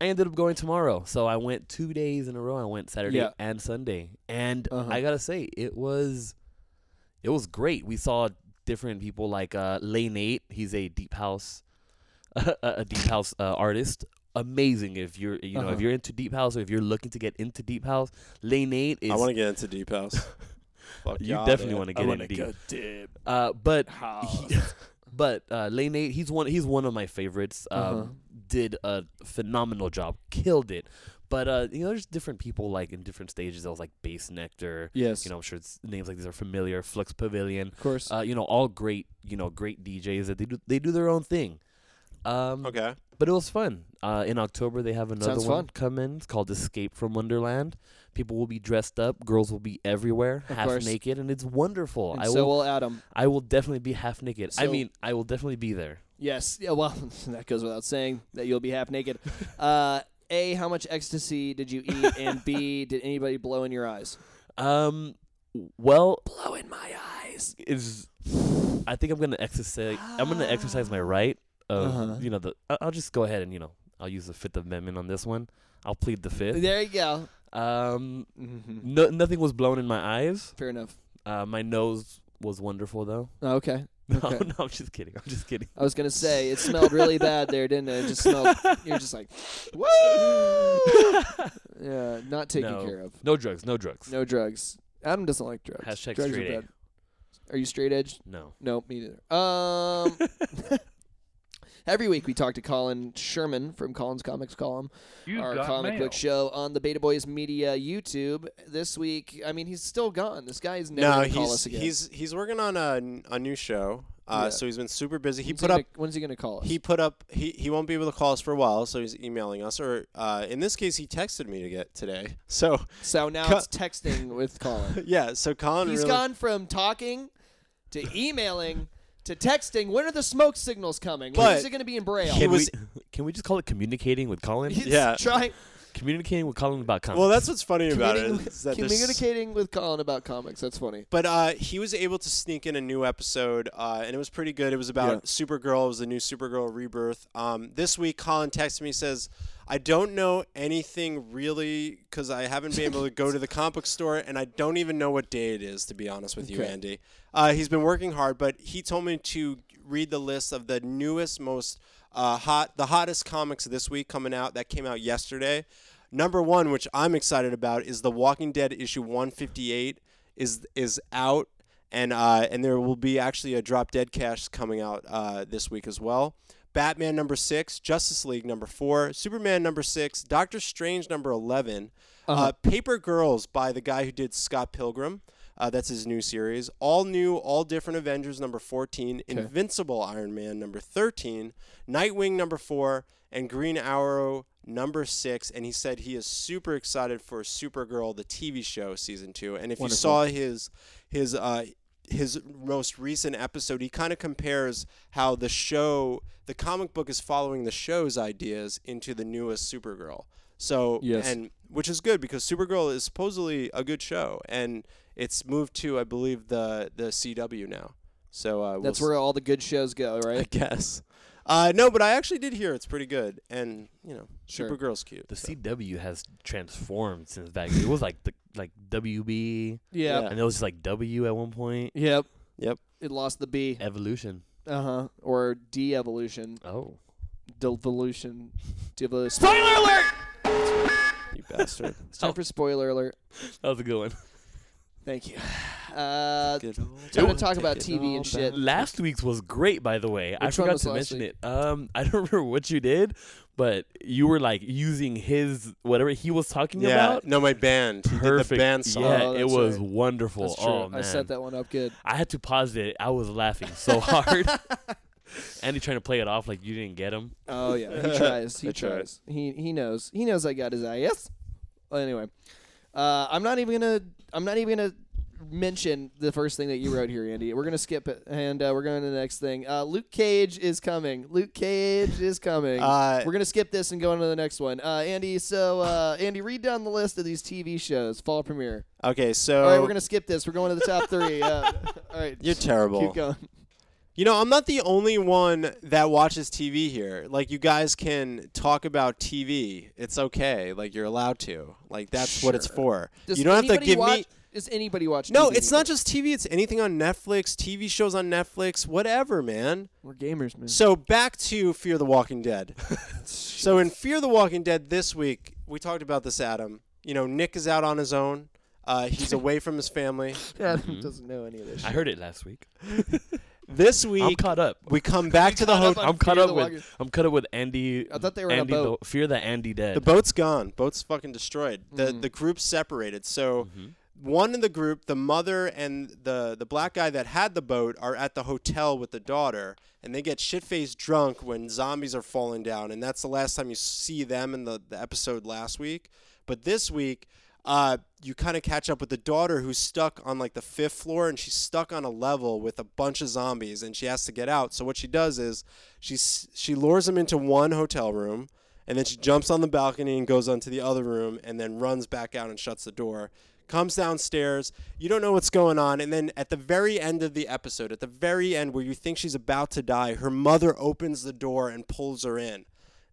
i ended up going tomorrow so i went two days in a row i went saturday Yeah. and sunday and Uh-huh. i gotta say it was it was great we saw different people like uh lane 8 he's a deep house a, a deep house uh, artist amazing if you're you know Uh-huh. if you're into deep house or if you're looking to get into deep house lane 8 is I want to get into deep house. Fuck you definitely want to get want in deep go deep. uh but House. he- but uh lane 8 he's one he's one of my favorites um Uh-huh. did a phenomenal job killed it but uh you know there's different people like in different stages there was like Bassnectar Yes, you know i'm sure it's, names like these are familiar flux pavilion of course. uh, you know, all great, you know, great DJs that they do they do their own thing. Um, Okay. but it was fun. Uh, in October they have another Sounds one fun. come in. It's called Escape from Wonderland. People will be dressed up. Girls will be everywhere, Of half course. naked, and it's wonderful. And I so will. will Adam. I will definitely be half naked. I mean, I will definitely be there. Yes. Yeah. Well, that goes without saying that you'll be half naked. Uh, a. How much ecstasy did you eat? And B. Did anybody blow in your eyes? Um, well, Blow in my eyes. is I think I'm gonna exercise. I'm gonna exercise my right of Uh-huh. you know the. I'll just go ahead and you know I'll use the Fifth Amendment on this one. I'll plead the fifth. There you go. Um, Mm-hmm. no, nothing was blown in my eyes. Fair enough. Uh, my nose was wonderful though. Okay. No, Okay. no, I'm just kidding. I'm just kidding. I was gonna say it smelled really bad there, didn't it? It just smelled. You're just like, woo. yeah, not taken No. care of. No drugs. No drugs. No drugs. Adam doesn't like drugs. Hashtag drugs straight are. Are you straight edge? No. No, me neither. Um, every week we talk to Colin Sherman from Colin's Comics Column, our comic book show on the Beta Boys Media YouTube. This week, I mean, he's still gone. This guy's never No, gonna call he's us again. he's he's working on a, a new show. Uh, Yeah. so he's been super busy. He When's put gonna, up When's he gonna call us? he put up he, he won't be able to call us for a while, so he's emailing us. Or uh, in this case, he texted me to get today. So so now Co- it's texting with Colin. yeah, so Colin He's really, gone from talking to emailing to texting. When are the smoke signals coming? When But is it going to be in Braille? Can was- we can we just call it communicating with Colin? He's Yeah. trying communicating with Colin about comics. Well, that's what's funny about it. that there's- communicating with Colin about comics. That's funny. But uh, he was able to sneak in a new episode, uh, and it was pretty good. It was about Yeah. Supergirl. It was the new Supergirl rebirth. Um, this week, Colin texted me says, "I don't know anything really because I haven't been able to go to the comic book store, and I don't even know what day it is. To be honest with you, Okay. Andy, uh, he's been working hard, but he told me to read the list of the newest, most uh, hot, the hottest comics this week coming out. That came out yesterday." Number one, which I'm excited about, is The Walking Dead issue 158 is is out, and uh, and there will be actually a Drop Dead Cash coming out uh, this week as well. Batman number six, Justice League number four, Superman number six, Doctor Strange number 11 Uh-huh. uh Paper Girls by the guy who did Scott Pilgrim. Uh, that's his new series. All new, all different Avengers number 14, Invincible Iron Man number 13, Nightwing number 4, and Green Arrow number 6. And he said he is super excited for Supergirl, the TV show, season 2. And if Wonderful. you saw his his uh, his most recent episode, he kind of compares how the show, the comic book is following the show's ideas into the newest Supergirl. So, Yes. and which is good because Supergirl is supposedly a good show, and it's moved to, I believe, the the CW now. So uh, we'll That's where all the good shows go, right? I guess. Uh, no, but I actually did hear it's pretty good, and you know, Sure. Supergirl's cute. the so. CW has transformed since back. It was like the like WB, Yeah. Yeah. and it was just like W at one point. Yep. Yep. It lost the B. Evolution. Uh huh. Or de-evolution. Oh, Devolution. Devolution. Spoiler alert! You bastard. It's time Oh. for spoiler alert. that was a good one. Thank you. Uh, Good old time to time, talk take about it TV all and shit. back. Last week's was great, by the way. I Which one forgot was to last mention week? it. Um, I don't remember what you did, but you were like using his whatever he was talking Yeah, about. no, my band. He did Perfect. the band song. Yeah, Oh, it that's was right. wonderful. That's true. Oh man, I set that one up good. I had to pause it. I was laughing so hard. Andy trying to play it off like you didn't get him. Oh yeah, he tries. He I tried. tries. He he knows. He knows I got his eye. Yes. Well, anyway, uh, I'm not even gonna. I'm not even gonna mention the first thing that you wrote here, Andy. We're gonna skip it, and uh, we're going to the next thing. Uh, Luke Cage is coming. Luke Cage is coming. Uh, we're gonna skip this and go on to the next one. Uh, Andy, so uh, Andy, read down the list of these TV shows. Fall premiere. Okay, so All right, we're gonna skip this. We're going to the top three. Uh, all right, you're terrible. keep going. You know, I'm not the only one that watches TV here. Like, you guys can talk about TV. It's okay. Like, you're allowed to. Like, that's what it's for. Does you don't have to anybody give watch, me. Does anybody watch? No, TV it's not just TV. It's anything on Netflix, TV shows on Netflix, whatever, man. We're gamers, man. So back to Fear the Walking Dead. so in Fear the Walking Dead this week, we talked about this, Adam. You know, Nick is out on his own. Uh, he's away from his family. Adam Mhm. doesn't know any of this. I heard it last week. This week, I'm week, caught up. we come back to the caught up hotel. on I'm caught Fear up the with. Walking- I'm caught up with Andy. I thought they were on a Andy boat. The, Fear the Andy dead. The boat's gone. Boat's fucking destroyed. The Mhm. the group's separated. So Mhm. one in the group, the mother and the the black guy that had the boat are at the hotel with the daughter, and they get shit faced drunk when zombies are falling down, and that's the last time you see them in the, the episode last week. But this week, uh, you kind of catch up with the daughter who's stuck on like the fifth floor, and she's stuck on a level with a bunch of zombies, and she has to get out. So what she does is she's she lures them into one hotel room and then she jumps on the balcony and goes onto the other room and then runs back out and shuts the door. Comes downstairs. You don't know what's going on. And then at the very end of the episode at the very end where you think she's about to die her mother opens the door and pulls her in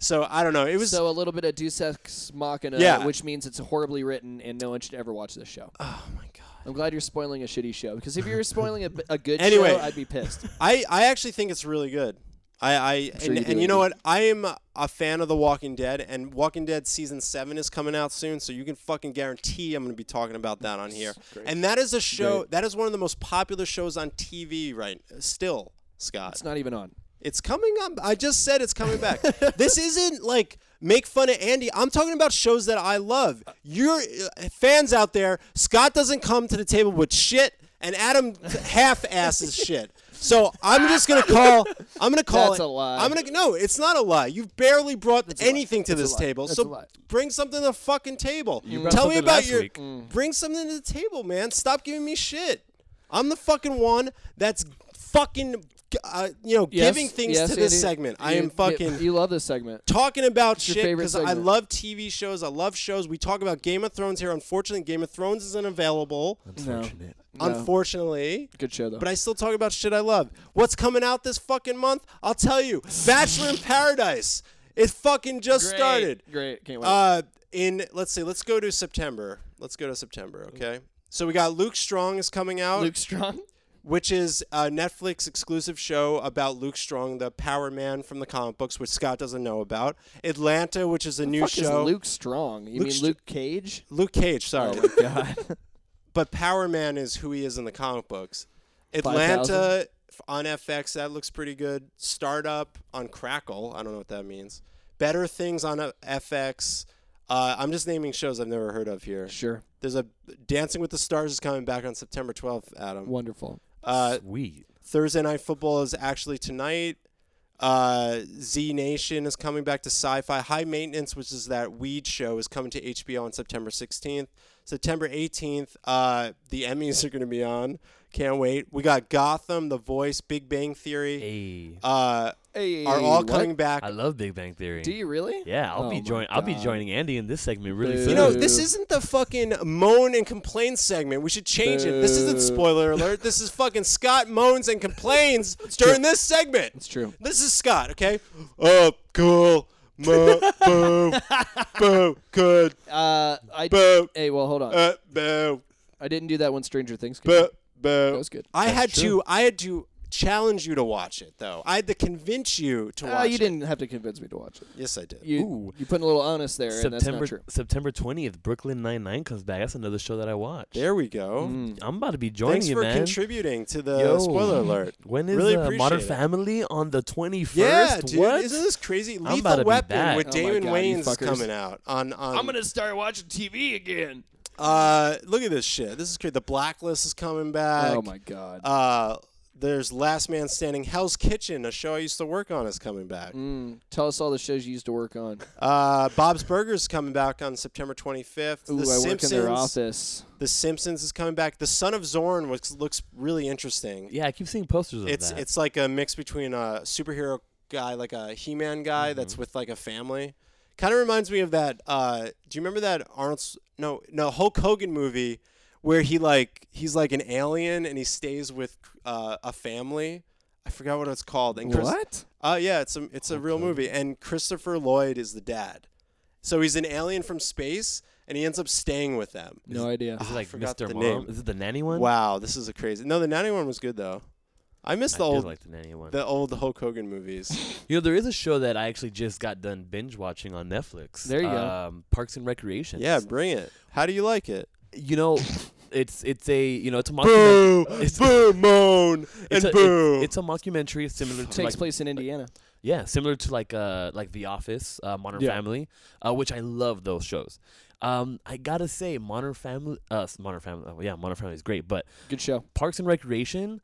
so i don't know it was so a little bit of Deus Ex Machina, Yeah. which means it's horribly written and no one should ever watch this show. oh my god I'm glad you're spoiling a shitty show because if you were spoiling a, a good Anyway. show, I'd be pissed. I, I actually think it's really good. I, I sure and, you and you know what? I am a- fan of The Walking Dead, and Walking Dead season seven is coming out soon, so you can fucking guarantee I'm going to be talking about that on here. Great. And that is a show Great. that is one of the most popular shows on TV right uh, still, Scott. It's not even on. It's coming up. I just said it's coming back. this isn't like make fun of Andy. I'm talking about shows that I love. You're uh, fans out there. Scott doesn't come to the table with shit, and Adam half asses shit. So I'm just gonna call. I'm gonna call That's it. a lie. I'm gonna no. It's not a lie. You've barely brought a lie. anything to That's a this lie. table. That's a so lie. bring something to the fucking table. You brought Tell me something about last your. week. Bring something to the table, man. Stop giving me shit. I'm the fucking one that's fucking. Uh, you know, Yes, giving things yes, to this Andy. segment. I am fucking You love this segment. talking about your shit because I love TV shows. I love shows. We talk about Game of Thrones here. Unfortunately, Game of Thrones isn't available. Unfortunate. No. Unfortunately. Good show though. But I still talk about shit I love. What's coming out this fucking month? I'll tell you. Bachelor in Paradise. It fucking just Great. started. Great. Can't wait. Uh, in let's see, let's go to September. Let's go to September, okay? So we got Luke Strong is coming out, Luke Strong. Which is a Netflix exclusive show about Luke Strong, the Power Man from the comic books, which Scott doesn't know about. Atlanta, which is a new Fuck show. is Luke Strong. You Luke mean Str- Luke Cage? Luke Cage, sorry. Oh my god. but Power Man is who he is in the comic books. Atlanta f- on FX, that looks pretty good. Startup on Crackle, I don't know what that means. Better Things on uh, FX. Uh, I'm just naming shows I've never heard of here. sure. There's a Dancing with the Stars is coming back on September 12th, Adam. Wonderful. Uh, Sweet. Thursday Night Football is actually tonight. Uh, Z Nation is coming back to Syfy. High Maintenance, which is that weed show, is coming to HBO on September 16th. September 18th, uh, the Emmys are going to be on. Can't wait. We got Gotham, The Voice, Big Bang Theory. Hey. Uh, Hey, are all what? coming back. I love Big Bang Theory. Do you really? Yeah, I'll Oh be my join. I'll be God. joining Andy in this segment really Boo. soon. You know, this isn't the fucking moan and complain segment. We should change it. This isn't Boo. spoiler alert. This is fucking Scott moans and complains during this segment. It's true. This is Scott, okay? Oh, cool. Mo, boo, boo, good, Uh, I. boo, Hey, well, hold on. uh, boo, I didn't do that when Stranger Things came. boo, out. boo. That was good. I That's had true. to, I had to challenge you to watch it, though. I had to convince you to Uh, watch you it. didn't have to convince me to watch it. Yes, I did. You Ooh. you put a little honest there, and that's not September true. September twentieth, Brooklyn Nine Nine comes back. That's another show that I watch. There we go. Mm. I'm about to be joining Thanks you, for contributing to the Yo. spoiler alert. When is Really uh, Modern it. Family on the twenty first? Yeah, dude, What? isn't this crazy? about to Lethal be Weapon back. with Oh Damon God, Wayans coming out on. on I'm going to start watching TV again. Uh, look at this shit. This is great. The Blacklist is coming back. Oh my god. Uh, there's Last Man Standing. Hell's Kitchen, a show I used to work on, is coming back. Mm, tell us all the shows you used to work on. Uh, Bob's Burgers is coming back on September 25th. Ooh, the I Simpsons. work in their office. The Simpsons is coming back. The Son of Zorn looks looks really interesting. Yeah, I keep seeing posters of It's that. it's like a mix between a superhero guy, like a He-Man guy, Mm-hmm. that's with like a family. Kind of reminds me of that. Uh, do you remember that Arnold's no no Hulk Hogan movie where he like he's like an alien and he stays with uh, a family? I forgot what it's called. And Chris- What? Uh, yeah, it's a it's a real movie, and Christopher Lloyd is the dad. So he's an alien from space, and he ends up staying with them. No idea. is Ah, it I like forgot Mr. the Mom? name. Is it the nanny one? Wow, this is a crazy. No, the nanny one was good though. I miss I the did old like the nanny one. the old Hulk Hogan movies. You know, there is a show that I actually just got done binge watching on Netflix. There you go. um, Parks and Recreation. yeah, bring it. How do you like it? You know, it's it's a you know it's a mockumentary. Boo, It's- boo, moan, It's and a, boo. It's, it's a mockumentary similar to Takes like place in Indiana. yeah, similar to like uh like The Office, uh, Modern Yeah. Family, uh, which I love those shows. Um, I gotta say, Modern Family, uh, Modern Family, oh, yeah, Modern Family is great, but Good show. Parks and Recreation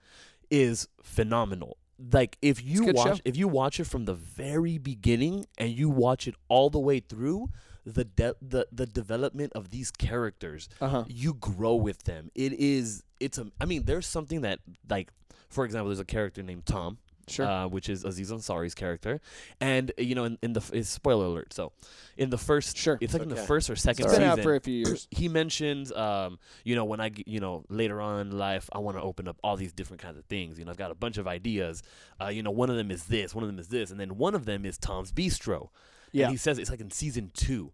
is phenomenal. Like if you watch show. if you watch it from the very beginning and you watch it all the way through, the de- the the development of these characters, Uh huh. you grow with them. It is it's a I mean, there's something that like for example, there's a character named Tom, Sure. uh, which is Aziz Ansari's character, and you know, in, in the f- spoiler alert. So, in the first, Sure. it's like in the first or second it's been season, out for a few years. he mentions, um, you know, when I, g- you know, later on in life, I want to open up all these different kinds of things. You know, I've got a bunch of ideas. Uh, you know, one of them is this, one of them is this, and then one of them is Tom's Bistro. Yeah. And he says it's like in season two.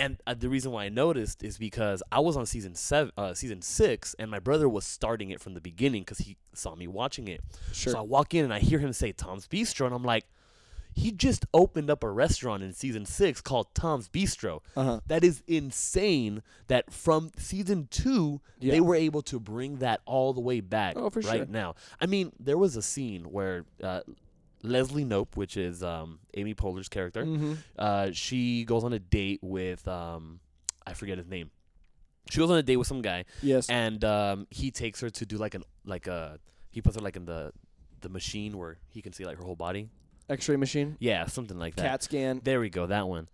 And uh, the reason why I noticed is because I was on season seven, uh, season six, and my brother was starting it from the beginning because he saw me watching it. Sure. So I walk in and I hear him say Tom's Bistro, and I'm like, he just opened up a restaurant in season six called Tom's Bistro. Uh huh. That is insane. That from season two, Yeah. they were able to bring that all the way back Oh, for right sure. now. I mean, there was a scene where uh, Leslie Knope, which is um, Amy Poehler's character, Mm-hmm. uh, she goes on a date with um, I forget his name. She goes on a date with some guy, Yes. and um, he takes her to do like an like a he puts her like in the the machine where he can see like her whole body. X-ray machine. Yeah, something like that. CAT scan. There we go, that one.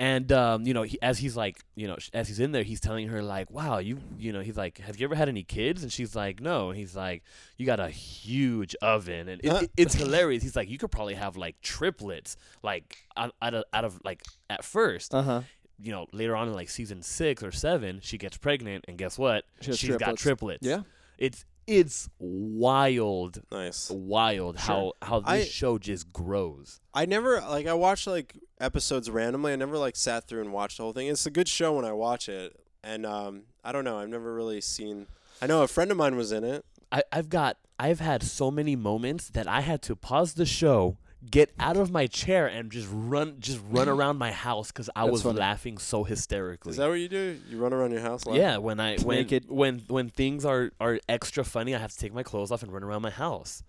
And um, you know, he, as he's like, you know, as he's in there, he's telling her like, "Wow, you, you know," he's like, "Have you ever had any kids?" And she's like, "No." And he's like, "You got a huge oven," and it, it- it's hilarious. He's like, "You could probably have like triplets, like out, out of out of like at first, Uh huh. you know, later on in like season six or seven, she gets pregnant, and guess what? She has She's got triplets. Yeah. it's it's wild, Nice. wild how how this I- show just grows. I never like I watch like episodes randomly. I never like sat through and watched the whole thing. It's a good show when I watch it, and um, I don't know. I've never really seen. I know a friend of mine was in it. I, I've got I've had so many moments that I had to pause the show, get out of my chair, and just run just run around my house because I That's was funny. laughing so hysterically. Is that what you do? You run around your house? laughing? yeah, when I when Naked. when when things are are extra funny, I have to take my clothes off and run around my house.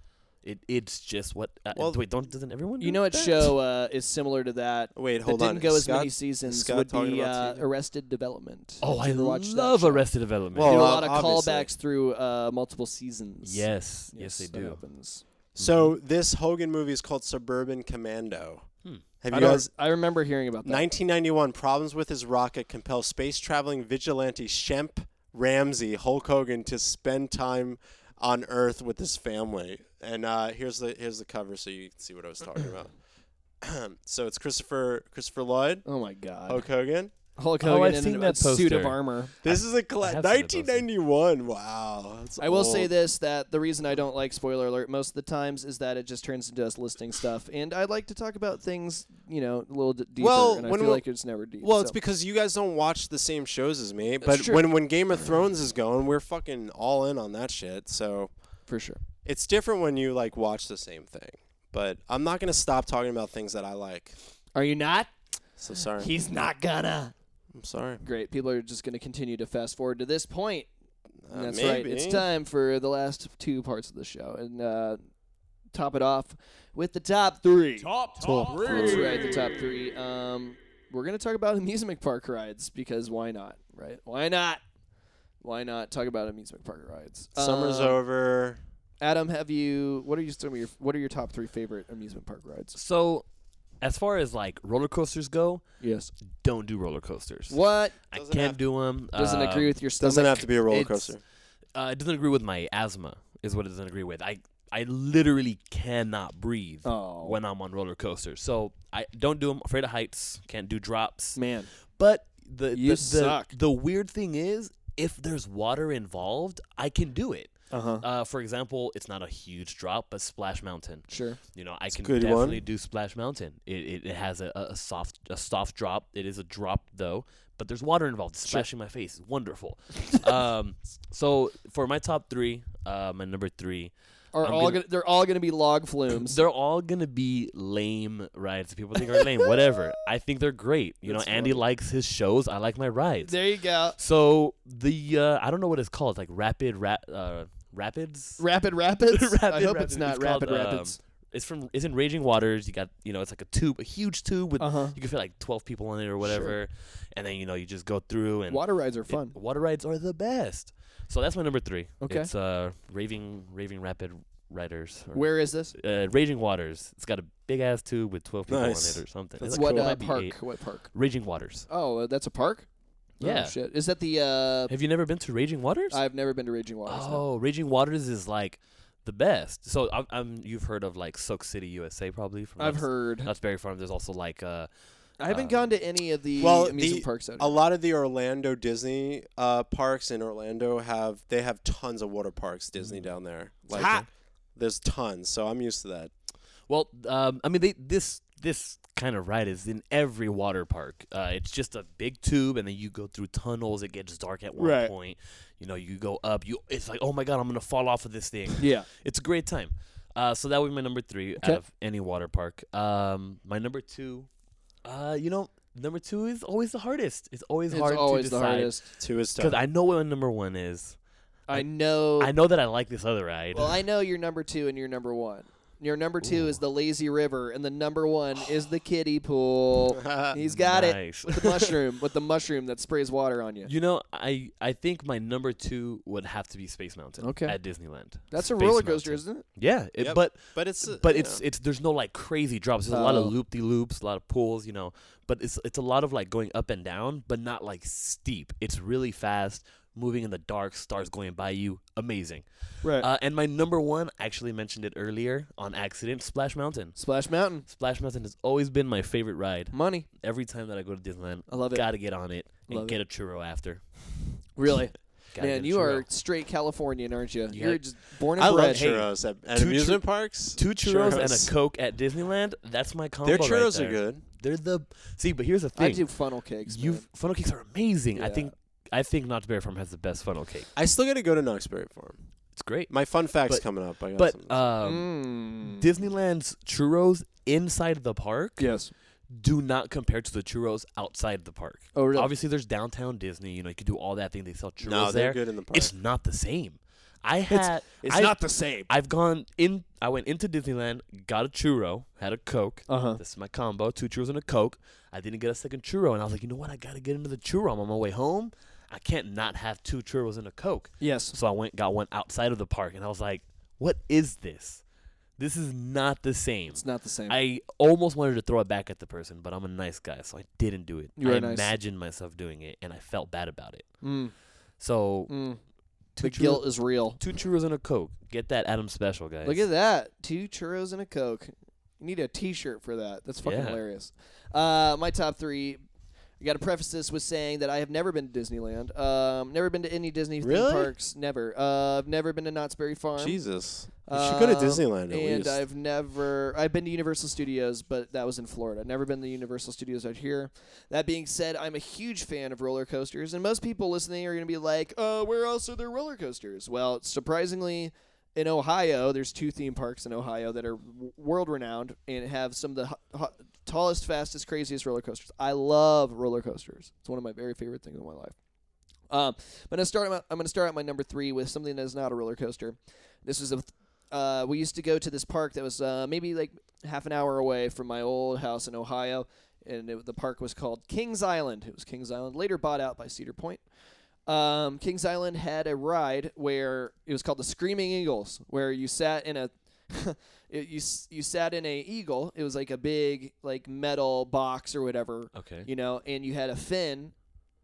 It it's just what. Uh, Well, wait, don't doesn't everyone? You know what that? show uh, is similar to that? Wait, that hold didn't on. go as many seasons. Scott would be uh, Arrested Development. Oh, I watch love? Arrested Development. They do a Well, lot of obviously. callbacks through uh, multiple seasons. yes, yes, they that do. happens. So this Hogan movie is called Suburban Commando. Hmm. Have I, you guys? I remember hearing about that. 1991 problems with his rocket compel space traveling vigilante Shep Ramsey Hulk Hogan to spend time on Earth with his family. And uh, here's the here's the cover so you can see what I was talking about. so it's Christopher Christopher Lloyd, oh my God. Hulk Hogan. Hulk Oh, I've in seen a that suit of poster. armor. This is a cla- have seen the poster. 1991. Wow, that's I will say this: that the reason I don't like spoiler alert most of the times is that it just turns into us listing stuff, and I like to talk about things, you know, a little d- deeper. Well, and I when feel we- like it's never deep. Well, it's because you guys don't watch the same shows as me. But when when Game of Thrones is going, we're fucking all in on that shit. So for sure. it's different when you like watch the same thing. But I'm not gonna stop talking about things that I like. Are you not? So sorry. He's not gonna. I'm sorry. Great. People are just going to continue to fast forward to this point. Uh, that's right. It's time for the last two parts of the show, and uh, top it off with the top three. Top Top That's right, the top three. Um, we're gonna talk about amusement park rides because why not? Right? Why not? Why not talk about amusement park rides? Summer's Um, over. Adam, have you? What are you? Some of your, what are your top three favorite amusement park rides? So, as far as like roller coasters go, Yes. don't do roller coasters. What I Doesn't can't have- do them. doesn't agree with your stomach? Doesn't have to be a roller it's- coaster. Uh, it doesn't agree with my asthma. Is what it doesn't agree with. I I literally cannot breathe Oh when I'm on roller coasters. So I don't do them. Afraid of heights. Can't do drops. man, But the You the, suck. the the weird thing is, if there's water involved, I can do it. Uh huh. Uh, for example, it's not a huge drop, but Splash Mountain. Sure. You know, I a can good one. definitely do Splash Mountain. It, it it has a, a soft a soft drop. It is a drop though, but there's water involved. It's Sure. splashing my face. It's wonderful. um, so for my top three, uh, my number three, Are I'm all gonna- gonna, they're all gonna be log flumes. they're all gonna be lame rides. People think are lame. Whatever. I think they're great. You That's know, Andy funny. likes his shows. I like my rides. there you go. So the uh, I don't know what it's called. It's like rapid rap uh, rapids. Rapid rapids. I Rapid hope Rapids. it's not It's called, rapid um, rapids. It's from it's in Raging Waters. You got you know it's like a tube, a huge tube with Uh-huh. you can fit like twelve people in it or whatever, sure. and then you know you just go through and Water rides are it- fun. water rides are the best. So that's my number three. Okay. It's uh raving raving rapid riders. or- Where is this? Uh, Raging Waters. It's got a big ass tube with twelve people Nice. on it or something. That's It's what it uh, might be park? eight. What park? Raging Waters. Oh, uh, that's a park. Yeah. Oh, shit. Is that the? uh Have you never been to Raging Waters? I've never been to Raging Waters. no. Oh, Raging Waters is like the best. So I'm, I'm you've heard of like Soak City, USA, probably. From I've Knott's- heard. Knott's Berry Farm. There's also like uh, I haven't um, gone to any of the Well, amusement the- parks out A here. lot of the Orlando Disney uh, parks in Orlando have they have tons of water parks Disney down there. Like hot. there's tons, so I'm used to that. well, um, I mean they this this kind of ride is in every water park. Uh, it's just a big tube, and then you go through tunnels. It gets dark at one Right. point. You know, you go up. You it's like oh my god, I'm gonna fall off of this thing. Yeah. It's a great time. Uh, so that would be my number three Okay. out of any water park. Um, my number two, uh, you know, number two is always the hardest. It's always It's hard always to the decide hardest. Two is because. I know what my number one is. I know. I know that I like this other ride. Well, I know you're number two and you're number one. Your number two is the lazy river, and the number one is the kiddie pool. He's got it with the mushroom, with the mushroom that sprays water on you. You know, I I think my number two would have to be Space Mountain. Okay. At Disneyland. That's a Space roller coaster, Mountain. isn't it? Yeah, it, Yep. but but it's uh, but you it's it's there's no like crazy drops. There's a lot of Oh. loop de loops, a lot of pools, you know. But it's it's a lot of like going up and down, but not like steep. It's really fast, moving in the dark, stars going by you. Amazing. Right. Uh, and my number one, I actually mentioned it earlier on accident. Splash Mountain. Splash Mountain, Splash Mountain has always been my favorite ride. money. Every time that I go to Disneyland, I love it. gotta get on it and Love get a churro after. Really, Gotta man, you churro. are straight Californian, aren't you? Yeah. You're just born and I love bred. Hey, churros at, at two amusement parks. two churros, and a coke at Disneyland. That's my combo. Their right churros there. are good. They're the see, but here's the thing. I do funnel cakes. You funnel cakes are amazing. I think I think Knott's Berry Farm has the best funnel cake. I still got to go to Knott's Berry Farm. It's great. My fun fact's But- coming up. I got But something. um, Mm. Disneyland's churros inside the park yes. do not compare to the churros outside the park. Oh, really? Obviously, there's downtown Disney. You know, you can do all that thing. They sell churros no, they're there. good in the park. It's not the same. I had. It's I- not the same. I've gone in. I went into Disneyland, got a churro, had a Coke. Uh huh. This is my combo: two churros and a Coke. I didn't get a second churro, and I was like, you know what? I gotta get into the churro. I'm on my way home. I can't not have two churros and a Coke. Yes. So I went got one outside of the park, and I was like, what is this? This is not the same. It's not the same. I almost wanted to throw it back at the person, but I'm a nice guy, so I didn't do it. You I nice. imagined myself doing it, and I felt bad about it. mm. So Mm. two, The guilt is real. two churros and a Coke. Get that Adam special, guys. Look at that. Two churros and a Coke. You need a t shirt for that. That's fucking Yeah. hilarious. Uh, my top three. I got to preface this with saying that I have never been to Disneyland. Um, never been to any Disney theme Really? parks. Never. Uh, I've never been to Knott's Berry Farm. Jesus. You should go to Um, Disneyland at and least. I've never I've been to Universal Studios, but that was in Florida. Never been to Universal Studios out here. That being said, I'm a huge fan of roller coasters, and most people listening are going to be like, "Uh, where else are there roller coasters?" Well, surprisingly, in Ohio, there's two theme parks in Ohio that are world renowned and have some of the ho- ho- tallest, fastest, craziest roller coasters. I love roller coasters. It's one of my very favorite things in my life. Um, but I'm start. I'm gonna start at my number three with something that is not a roller coaster. This is a. Uh, we used to go to this park that was uh, maybe like half an hour away from my old house in Ohio, and it, the park was called Kings Island. It was Kings Island, later bought out by Cedar Point. Um, Kings Island had a ride where it was called the Screaming Eagles, where you sat in a it, you you sat in a eagle. It was like a big like metal box or whatever, Okay. you know, and you had a fin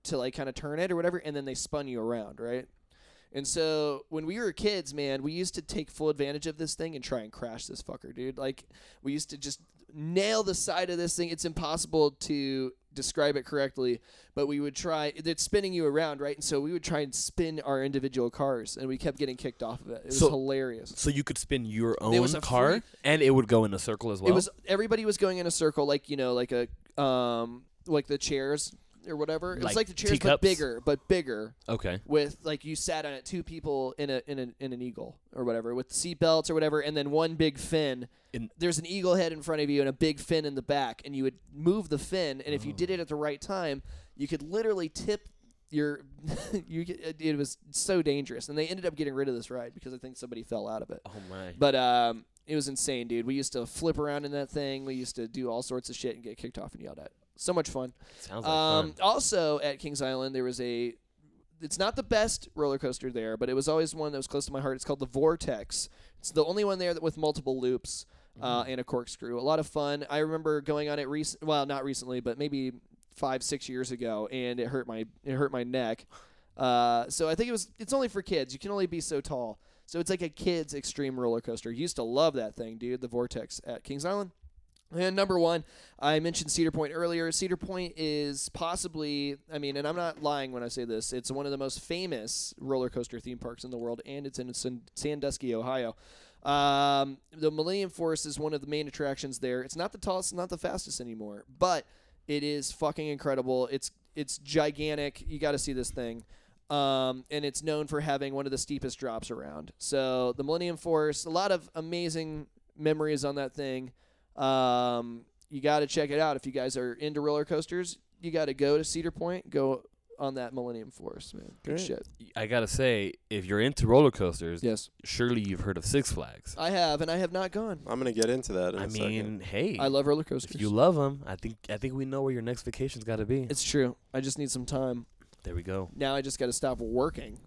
to like kind of turn it or whatever, and then they spun you around, right? And so when we were kids, man, we used to take full advantage of this thing and try and crash this fucker, dude. Like we used to just nail the side of this thing. It's impossible to describe it correctly, but we would try. It's spinning you around, right? And so we would try and spin our individual cars, and we kept getting kicked off of it. It was So- hilarious. So you could spin your There was own a car, free- and it would go in a circle as well. It was everybody was going in a circle, like you know, like a um, like the chairs or whatever. It was Like like the chairs, but bigger, but bigger. okay. with like you sat on it two people in a in, a, in an eagle or whatever with seat belts or whatever and then one big fin In- there's an eagle head in front of you and a big fin in the back and you would move the fin and if you did it at the right time you could literally tip your you could- it, it was so dangerous and they ended up getting rid of this ride because I think somebody fell out of it Oh my. but um It was insane, dude. We used to flip around in that thing. We used to do all sorts of shit and get kicked off and yelled at. So much fun. Sounds like Um, fun. also at Kings Island, there was a. It's not the best roller coaster there, but it was always one that was close to my heart. It's called the Vortex. It's the only one there that with multiple loops uh, Mm-hmm. and a corkscrew. A lot of fun. I remember going on it recent. Well, not recently, but maybe five, six years ago, and it hurt my it hurt my neck. Uh, so I think it was. It's only for kids. You can only be so tall. So it's like a kids extreme roller coaster. Used to love that thing, dude. The Vortex at Kings Island. And number one, I mentioned Cedar Point earlier. Cedar Point is possibly, I mean, and I'm not lying when I say this, it's one of the most famous roller coaster theme parks in the world, and it's in Sandusky, Ohio. Um, the Millennium Force is one of the main attractions there. It's not the tallest, not the fastest anymore, but it is fucking incredible. It's it's gigantic. You got to see this thing. Um, and it's known for having one of the steepest drops around. So the Millennium Force, a lot of amazing memories on that thing. Um, you got to check it out if you guys are into roller coasters. You got to go to Cedar Point, go on that Millennium Force, man. Good Great. shit. I gotta say, if you're into roller coasters, Yes, surely you've heard of Six Flags. I have, and I have not gone. I'm gonna get into that. In I a mean, second. hey, I love roller coasters. if you love them, I think I think we know where your next vacation's got to be. it's true. I just need some time. there we go. Now I just got to stop working.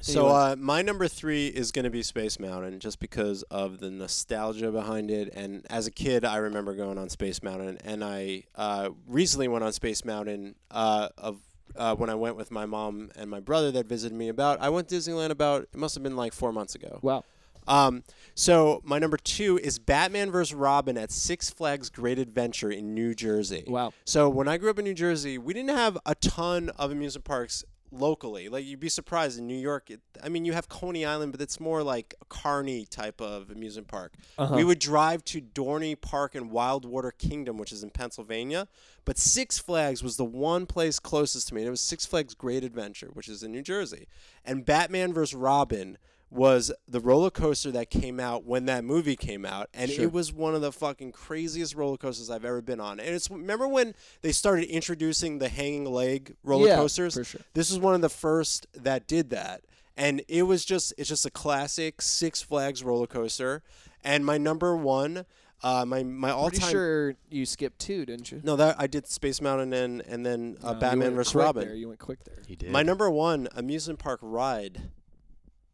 So uh, my number three is going to be Space Mountain, just because of the nostalgia behind it. And as a kid, I remember going on Space Mountain, and I uh, recently went on Space Mountain uh, of uh, when I went with my mom and my brother that visited me. About I went to Disneyland about it must have been like four months ago. wow. Um, so my number two is Batman vs. Robin at Six Flags Great Adventure in New Jersey. Wow. So when I grew up in New Jersey, we didn't have a ton of amusement parks locally. Like you'd be surprised in New York. It, I mean, you have Coney Island, but it's more like a Carney type of amusement park. Uh-huh. We would drive to Dorney Park and Wildwater Kingdom, which is in Pennsylvania. But Six Flags was the one place closest to me. And it was Six Flags Great Adventure, which is in New Jersey. And Batman vs. Robin was the roller coaster that came out when that movie came out and Sure. it was one of the fucking craziest roller coasters I've ever been on. And it's remember when they started introducing the hanging leg roller Yeah, coasters? for sure. This was one of the first that did that. And it was just it's just a classic Six Flags roller coaster. And my number one, uh, my my all Pretty time sure you skipped two, didn't you? no that I did Space Mountain and and then uh, No, Batman went vs Robin. There. You went quick there. He did. My number one amusement park ride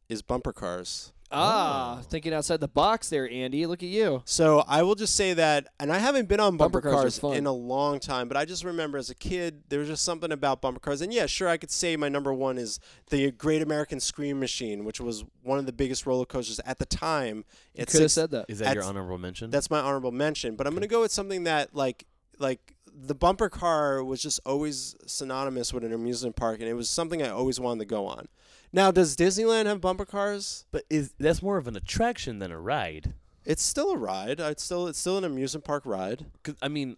is bumper cars. Ah, thinking outside the box there, Andy. Look at you. So I will just say that, and I haven't been on bumper, Bumper cars are cars, fun. in a long time, but I just remember as a kid there was just something about bumper cars. And yeah, sure, I could say my number one is the Great American Scream Machine, which was one of the biggest roller coasters at the time. You It's could have said that. Is that your That's- honorable mention? that's my honorable mention, but I'm gonna go with something that like like the bumper car was just always synonymous with an amusement park, and it was something I always wanted to go on. Now, does Disneyland have bumper cars? but is that's more of an attraction than a ride? It's still a ride. It's still it's still an amusement park ride. 'Cause, I mean,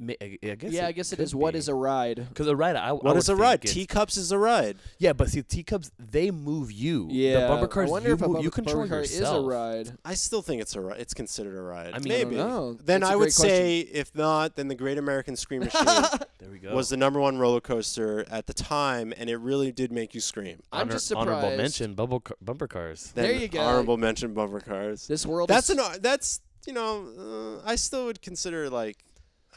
I I guess. yeah, I guess it could is. What be. is a ride? Because a ride, I, What is a ride? Teacups is a ride. Yeah, but see, teacups they move you. Yeah, the bumper cars I wonder you, if a move, bumper, you control bumper car yourself. is a ride. I still think it's a ri- it's considered a ride. I mean, I maybe. don't know. Then That's a I would question. say if not, then the Great American Scream Machine There we go. was the number one roller coaster at the time, and it really did make you scream. I'm Honor- just honorable surprised. mention bubble car, bumper cars. There you go. Honorable mention bumper cars. This world That's is an that's you know uh, I still would consider like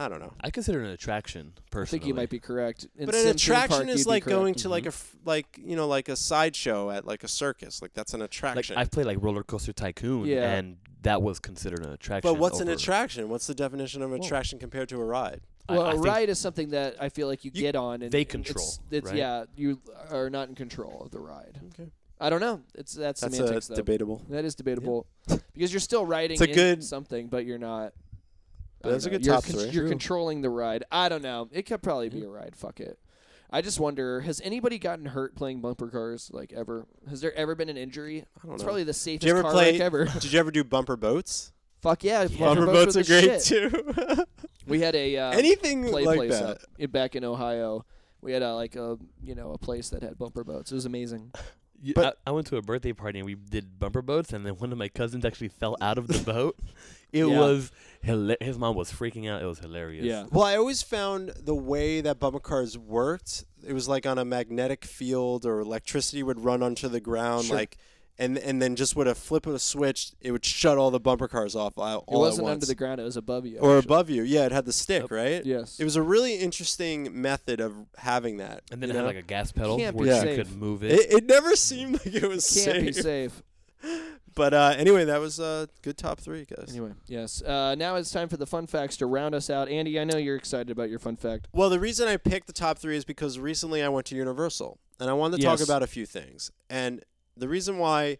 I don't know. I consider it an attraction personally. I think you might be correct. In But an Sim theme attraction park, is like going correct. to like a f- like you know like a sideshow at like a circus. Like that's an like attraction. I've played like Roller Coaster Tycoon, Yeah. and that was considered an attraction. but what's an attraction? What's the definition of Well, attraction compared to a ride? I- Well, I a think- ride is something that I feel like you, You- get on and they control, It's, it's right? yeah, you are not in control of the ride. Okay. I don't know. It's that's, That's semantics uh, though. debatable. That is debatable because you're still riding It's a in good- something, but you're not. I That's a know. good you're top con- three. You're True. controlling the ride. I don't know. It could probably be a ride. Fuck it. I just wonder: Has anybody gotten hurt playing bumper cars? Like ever? Has there ever been an injury? I don't It's know. probably the safest Did you ever car play? wreck ever. did you ever do bumper boats? Fuck yeah! Bumper boats boats are the great shit. too. We had a uh, Anything play like place that. up in, back in Ohio. We had a like a you know a place that had bumper boats. It was amazing. You- But- I, I went to a birthday party and we did bumper boats, and then one of my cousins actually fell out of the boat. It Yeah. was hila- his mom was freaking out. It was hilarious. Yeah. Well, I always found the way that bumper cars worked, it was like on a magnetic field or electricity would run onto the ground Sure. like and and then just with a flip of a switch, it would shut all the bumper cars off all, It wasn't at under the ground; it was above you. or actually. above you. Yeah, it had the stick, right? Yes. It was a really interesting method of having that. And then you it had like a gas pedal Can't where you safe. could move it. it, it never seemed like it was Can't safe. be safe. But uh, anyway, that was a good top three, guys. Anyway, yes. Uh, now it's time for the fun facts to round us out. Andy, I know you're excited about your fun fact. Well, the reason I picked the top three is because recently I went to Universal and I wanted to talk about a few things. And the reason why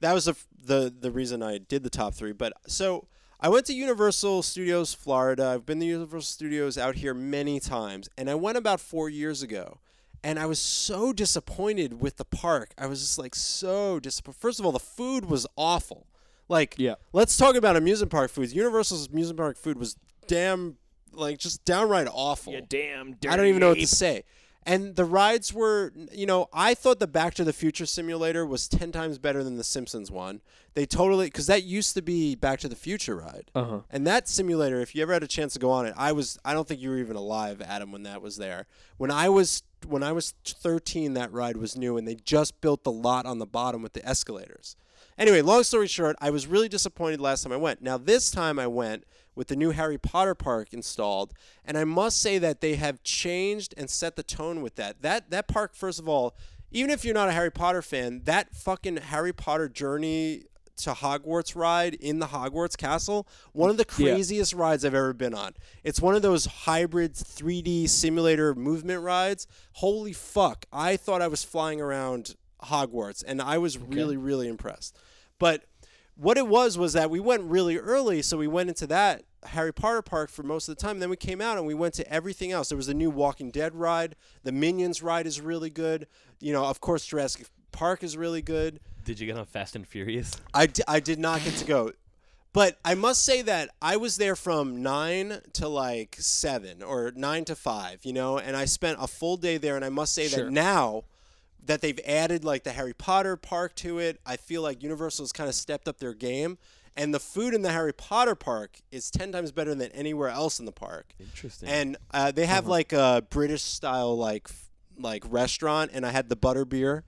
that was the the the reason I did the top three. But so I went to Universal Studios Florida. I've been to Universal Studios out here many times, and I went about four years ago. And I was so disappointed with the park. I was just like so disappointed. First of all, the food was awful. Like, Yeah. let's talk about amusement park foods. Universal's amusement park food was damn, like, just downright awful. Yeah, damn I don't even know what to say. And the rides were, you know, I thought the Back to the Future simulator was 10 times better than the Simpsons one. They totally, because that used to be Back to the Future ride. Uh huh. And that simulator, if you ever had a chance to go on it, I was, I don't think you were even alive, Adam, when that was there. When I was, when I was 13, that ride was new and they just built the lot on the bottom with the escalators. Anyway, long story short, I was really disappointed last time I went. Now, this time I went with the new Harry Potter park installed, and I must say that they have changed and set the tone with that. That that park, first of all, even if you're not a Harry Potter fan, that fucking Harry Potter journey to Hogwarts ride in the Hogwarts castle, one of the Yeah. craziest rides I've ever been on. It's one of those hybrid 3D simulator movement rides. Holy fuck. I thought I was flying around Hogwarts and I was really really impressed. But what it was was that we went really early, so we went into that Harry Potter park for most of the time. And then we came out and we went to everything else. There was a new Walking Dead ride. The Minions ride is really good. You know, of course, Jurassic Park is really good. Did you get on Fast and Furious? I, d- I did not get to go. But I must say that I was there from 9 to like 7 or 9 to 5, you know, and I spent a full day there. And I must say Sure. that now that they've added like the Harry Potter park to it, I feel like Universal's kind of stepped up their game. And the food in the Harry Potter park is 10 times better than anywhere else in the park. Interesting. And uh, they have like a British style like like restaurant, and I had the butter beer.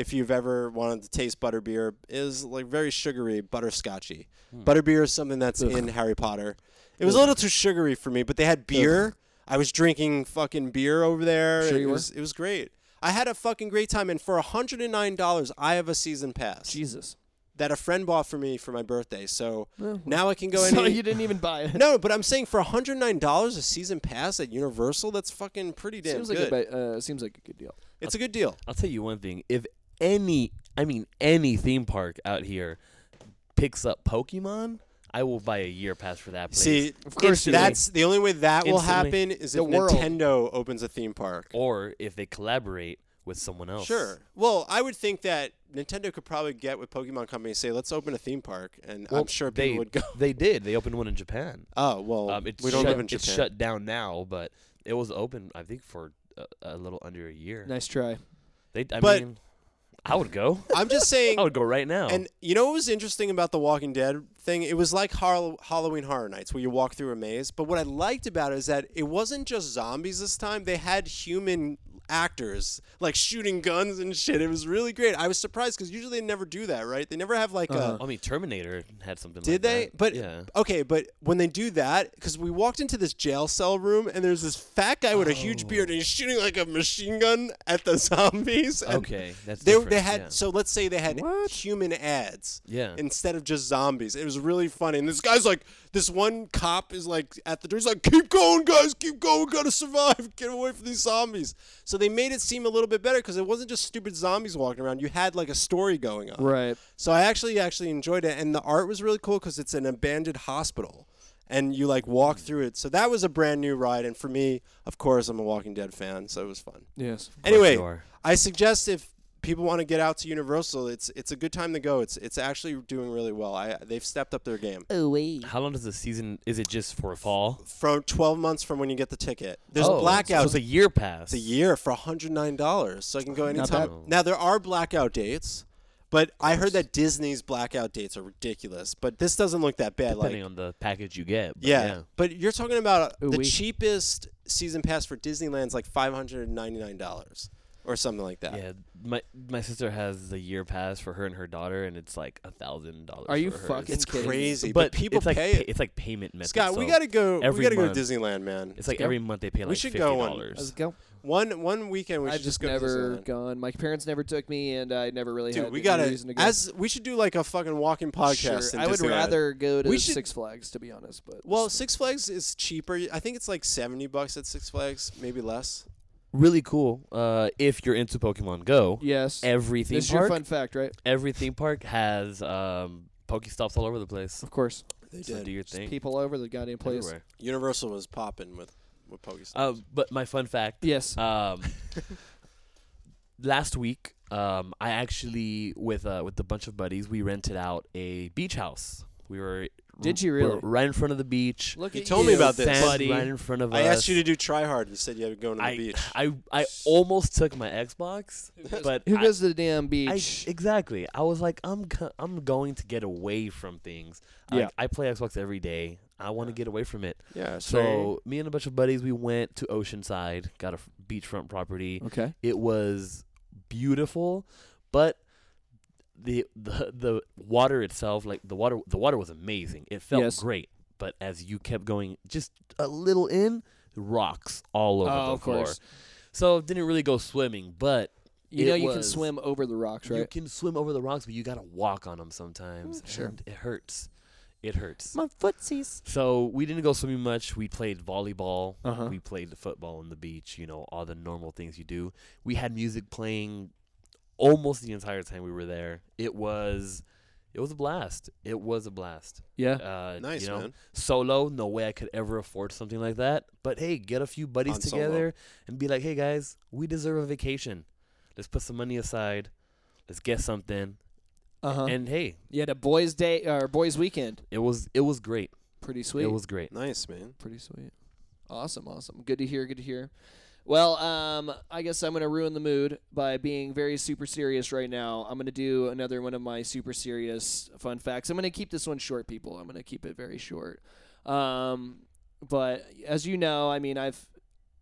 If you've ever wanted to taste butter beer, is like very sugary, butterscotchy. Butter beer is something that's in Harry Potter. It was a little too sugary for me, but they had beer. I was drinking fucking beer over there. Sure it you were? was it was great. I had a fucking great time, and for hundred and nine dollars, I have a season pass Jesus. that a friend bought for me for my birthday. So Well, now I can go so any. you didn't even buy it. No, but I'm saying for $109 a season pass at Universal, that's fucking pretty damn seems good. like a ba- uh, seems like a good deal. it's a good deal. I'll tell you one thing. If any, I mean any theme park out here picks up Pokemon, I will buy a year pass for that place. See, Of course you will. that's the only way that will Instantly. happen is The if world. Nintendo opens a theme park. or if they collaborate with someone else. Sure. Well, I would think that Nintendo could probably get with Pokemon Company and say, "Let's open a theme park," and Well, I'm sure they, people would go. They did. They opened one in Japan. Oh well, Um, it's we don't shut, live in Japan. It's shut down now, but it was open. I think for a, a little under a year. Nice try. They, I But- mean, I would go. I'm just saying. I would go right now. And you know what was interesting about the Walking Dead thing? It was like Har- Halloween Horror Nights, where you walk through a maze. But what I liked about it is that it wasn't just zombies this time. They had human actors like shooting guns and shit. It was really great. I was surprised because usually they never do that, right? They never have like Uh-huh. a. I mean, Terminator had something. Did like they? that. But yeah. okay, but when they do that, because we walked into this jail cell room and there's this fat guy with a huge Oh. beard and he's shooting like a machine gun at the zombies. Okay, that's They, different. they had yeah. so let's say they had What? human ads Yeah. instead of just zombies. It was really funny. And this guy's like, this one cop is like at the door. He's like, keep going, guys, keep going. We gotta survive. Get away from these zombies. So they made it seem a little bit better because it wasn't just stupid zombies walking around. You had like a story going on. Right. So I actually actually enjoyed it, and the art was really cool because it's an abandoned hospital, and you like walk through it. So that was a brand new ride, and for me, of course, I'm a Walking Dead fan, so it was fun. Yes. Anyway. I suggest if people want to get out to Universal, it's it's a good time to go. It's it's actually doing really well. I they've stepped up their game. Oh wait. How long does the season? Is it just for fall? From 12 months from when you get the ticket, there's oh, blackout. So it's a year pass. It's a year for $109, so I can go anytime. Now there are blackout dates, but I heard that Disney's blackout dates are ridiculous. But this doesn't look that bad. depending like on the package you get. but yeah. but you're talking about Ooh, the wee. cheapest season pass for Disneyland's like $599 or or something like that. Yeah, my my sister has the year pass for her and her daughter, and it's like a thousand dollars. Are you hers. fucking It's kidding me? crazy, But, but, people it's like pay pa- it. It's like payment method. Scott, we gotta go. We gotta go to Disneyland, man. It's like go. every month they pay like should fifty go one. dollars. Let's go. One one weekend we I've should just go to never Disneyland. gone. My parents never took me, and I never really Dude, had we gotta reason to go. as we should do like a fucking walking podcast. Sure. in I would rather go to We should- Six Flags, to be honest. But Well, Six Flags is cheaper. I think it's like seventy bucks at Six Flags, maybe less. Really cool. Uh, if you're into Pokemon Go, yes, every theme this is your fun fact, right? every theme park has um Pokestops all over the place. Of course, They So did. do your Just thing. people all over the goddamn place. Everywhere. Universal was popping with with Pokestops. Uh, but my fun fact. Yes. Um, last week, um, I actually with uh, with a bunch of buddies, we rented out a beach house. We were Did you we were really? right in front of the beach. Look You at told me about this. Sand buddy. right in front of I us. asked you to do try hard. You said you had to go to the I, beach. I I almost took my Xbox, but Who I- goes to the damn I, beach? exactly. I was like, I'm go- I'm going to get away from things. Like, Yeah. I play Xbox every day. I want to get away from it. yeah. So me and a bunch of buddies, we went to Oceanside, got a f- beachfront property. okay. It was beautiful, but the the the water itself, like the water, the water was amazing. It felt Yes. great, but as you kept going, just a little in, rocks all over Oh, the of floor. course. So didn't really go swimming, but You know you can swim over the rocks, right? you can swim over the rocks, but you gotta walk on them sometimes. Mm, sure. and it hurts. It hurts. My footsies. So we didn't go swimming much. We played volleyball. Uh-huh. We played the football on the beach. You know all the normal things you do. We had music playing almost the entire time we were there. It was, it was a blast. It was a blast. Yeah. Uh, nice you know, man. Solo, no way I could ever afford something like that. But hey, get a few buddies Han Solo. together and be like, hey guys, we deserve a vacation. Let's put some money aside. Let's get something. Uh huh. And hey, You had a boys' day or boys' weekend. it was it was great. Pretty sweet. It was great. Nice man. Pretty sweet. Awesome, awesome. Good to hear, good to hear. Well, um, I guess I'm going to ruin the mood by being very super serious right now. I'm going to do another one of my super serious fun facts. I'm going to keep this one short, people. I'm going to keep it very short. Um, but as you know, I mean, I've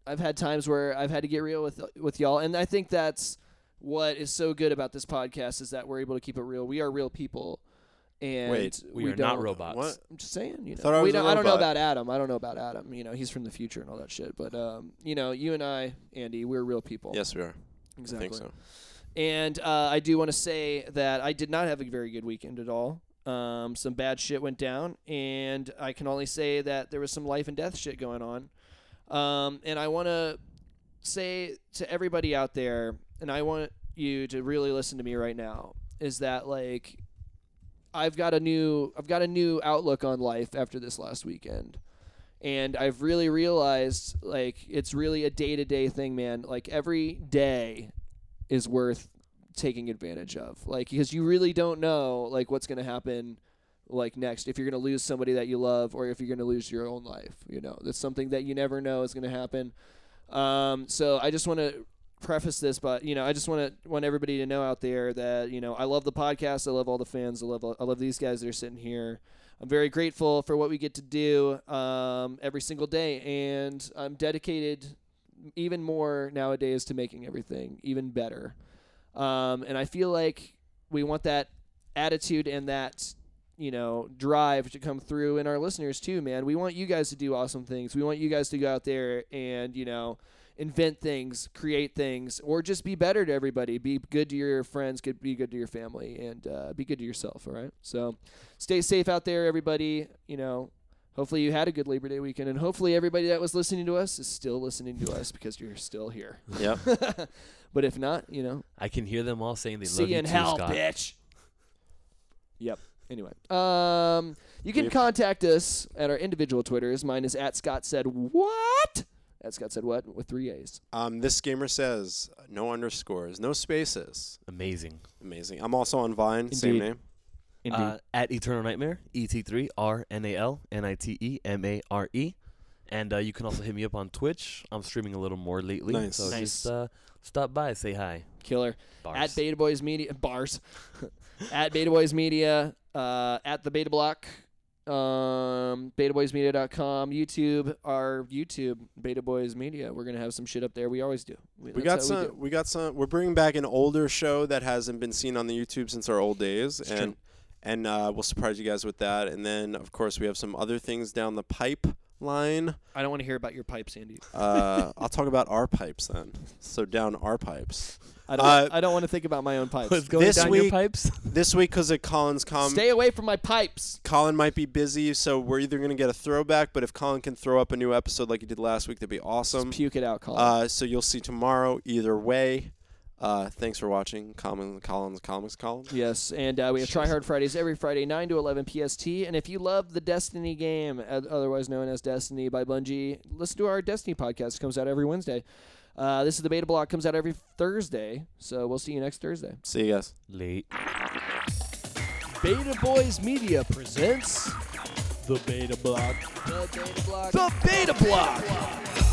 I've had times where I've had to get real with with y'all, and I think that's what is so good about this podcast is that we're able to keep it real. We are real people, and Wait, We, we are not don't- robots. What? I'm just saying, you know. Thought I we was a don't, I don't know robot. about Adam. I don't know about Adam. You know, he's from the future and all that shit. But um, you know, you and I, Andy, we're real people. Yes, we are. exactly. I think so. And uh, I do want to say that I did not have a very good weekend at all. Um, some bad shit went down, and I can only say that there was some life and death shit going on. Um, and I want to say to everybody out there, and I want you to really listen to me right now, is that like I've got a new I've got a new outlook on life after this last weekend. And I've really realized like it's really a day-to-day thing, man. Like every day is worth taking advantage of. Like because you really don't know like what's going to happen like next if you're going to lose somebody that you love or if you're going to lose your own life, you know. That's something that you never know is going to happen. Um, so I just want to preface this but you know I just want to want everybody to know out there that you know I love the podcast. I love all the fans. I love I love these guys that are sitting here. I'm very grateful for what we get to do um, every single day and I'm dedicated even more nowadays to making everything even better. Um, and I feel like we want that attitude and that you know drive to come through in our listeners too man. We want you guys to do awesome things. We want you guys to go out there and you know invent things create things or just be better to everybody be good to your friends good be good to your family and uh, be good to yourself all right so stay safe out there everybody you know hopefully you had a good labor day weekend and hopefully everybody that was listening to us is still listening to us because you're still here Yep. but if not you know I can hear them all saying they See love you you in too, hell, Scott. bitch. Yep. Anyway, um, you can We've- contact us at our individual Twitters. Mine is at Scott said what? At Scott said what with three A's. Um, this gamer says no underscores, no spaces. Amazing. Amazing. I'm also on Vine. Same name. Indeed. Uh, at Eternal Nightmare, E T three R N A L N I T E M A R E, and uh, you can also hit me up on Twitch. I'm streaming a little more lately, Nice. so Nice. just uh, stop by, say hi. Killer. Bars. At Beta Boys Media bars. at Beta Boys Media. Uh, at the Beta Block. Um, betaboysmedia.com, YouTube, our YouTube, Beta Boys Media. We're gonna have some shit up there. We always do. We that's got some. do. We, got some. We're bringing back an older show that hasn't been seen on the YouTube since our old days, true. and and uh, we'll surprise you guys with that. And then, of course, we have some other things down the pipeline. I don't want to hear about your pipes, Andy. Uh, I'll talk about our pipes then. So down our pipes I don't. Uh, I don't want to think about my own pipes. What's going This down your week- pipes? this week because of Colin's com. Stay away from my pipes. Colin might be busy, so we're either gonna get a throwback, but if Colin can throw up a new episode like he did last week, that'd be awesome. Puke it out, Colin. Uh, so you'll see tomorrow. Either way. Uh, thanks for watching. Colin, Colin's comics column. Yes, and uh, we have Try Hard Fridays every Friday, 9 to 11 PST. And if you love the Destiny game, uh, otherwise known as Destiny by Bungie, listen to our Destiny podcast. It comes out every Wednesday. Uh, this is the Beta Block. Comes out every Thursday. So we'll see you next Thursday. See you guys. Late. Beta Boys Media presents the Beta Block. The Beta Block. The Beta Block.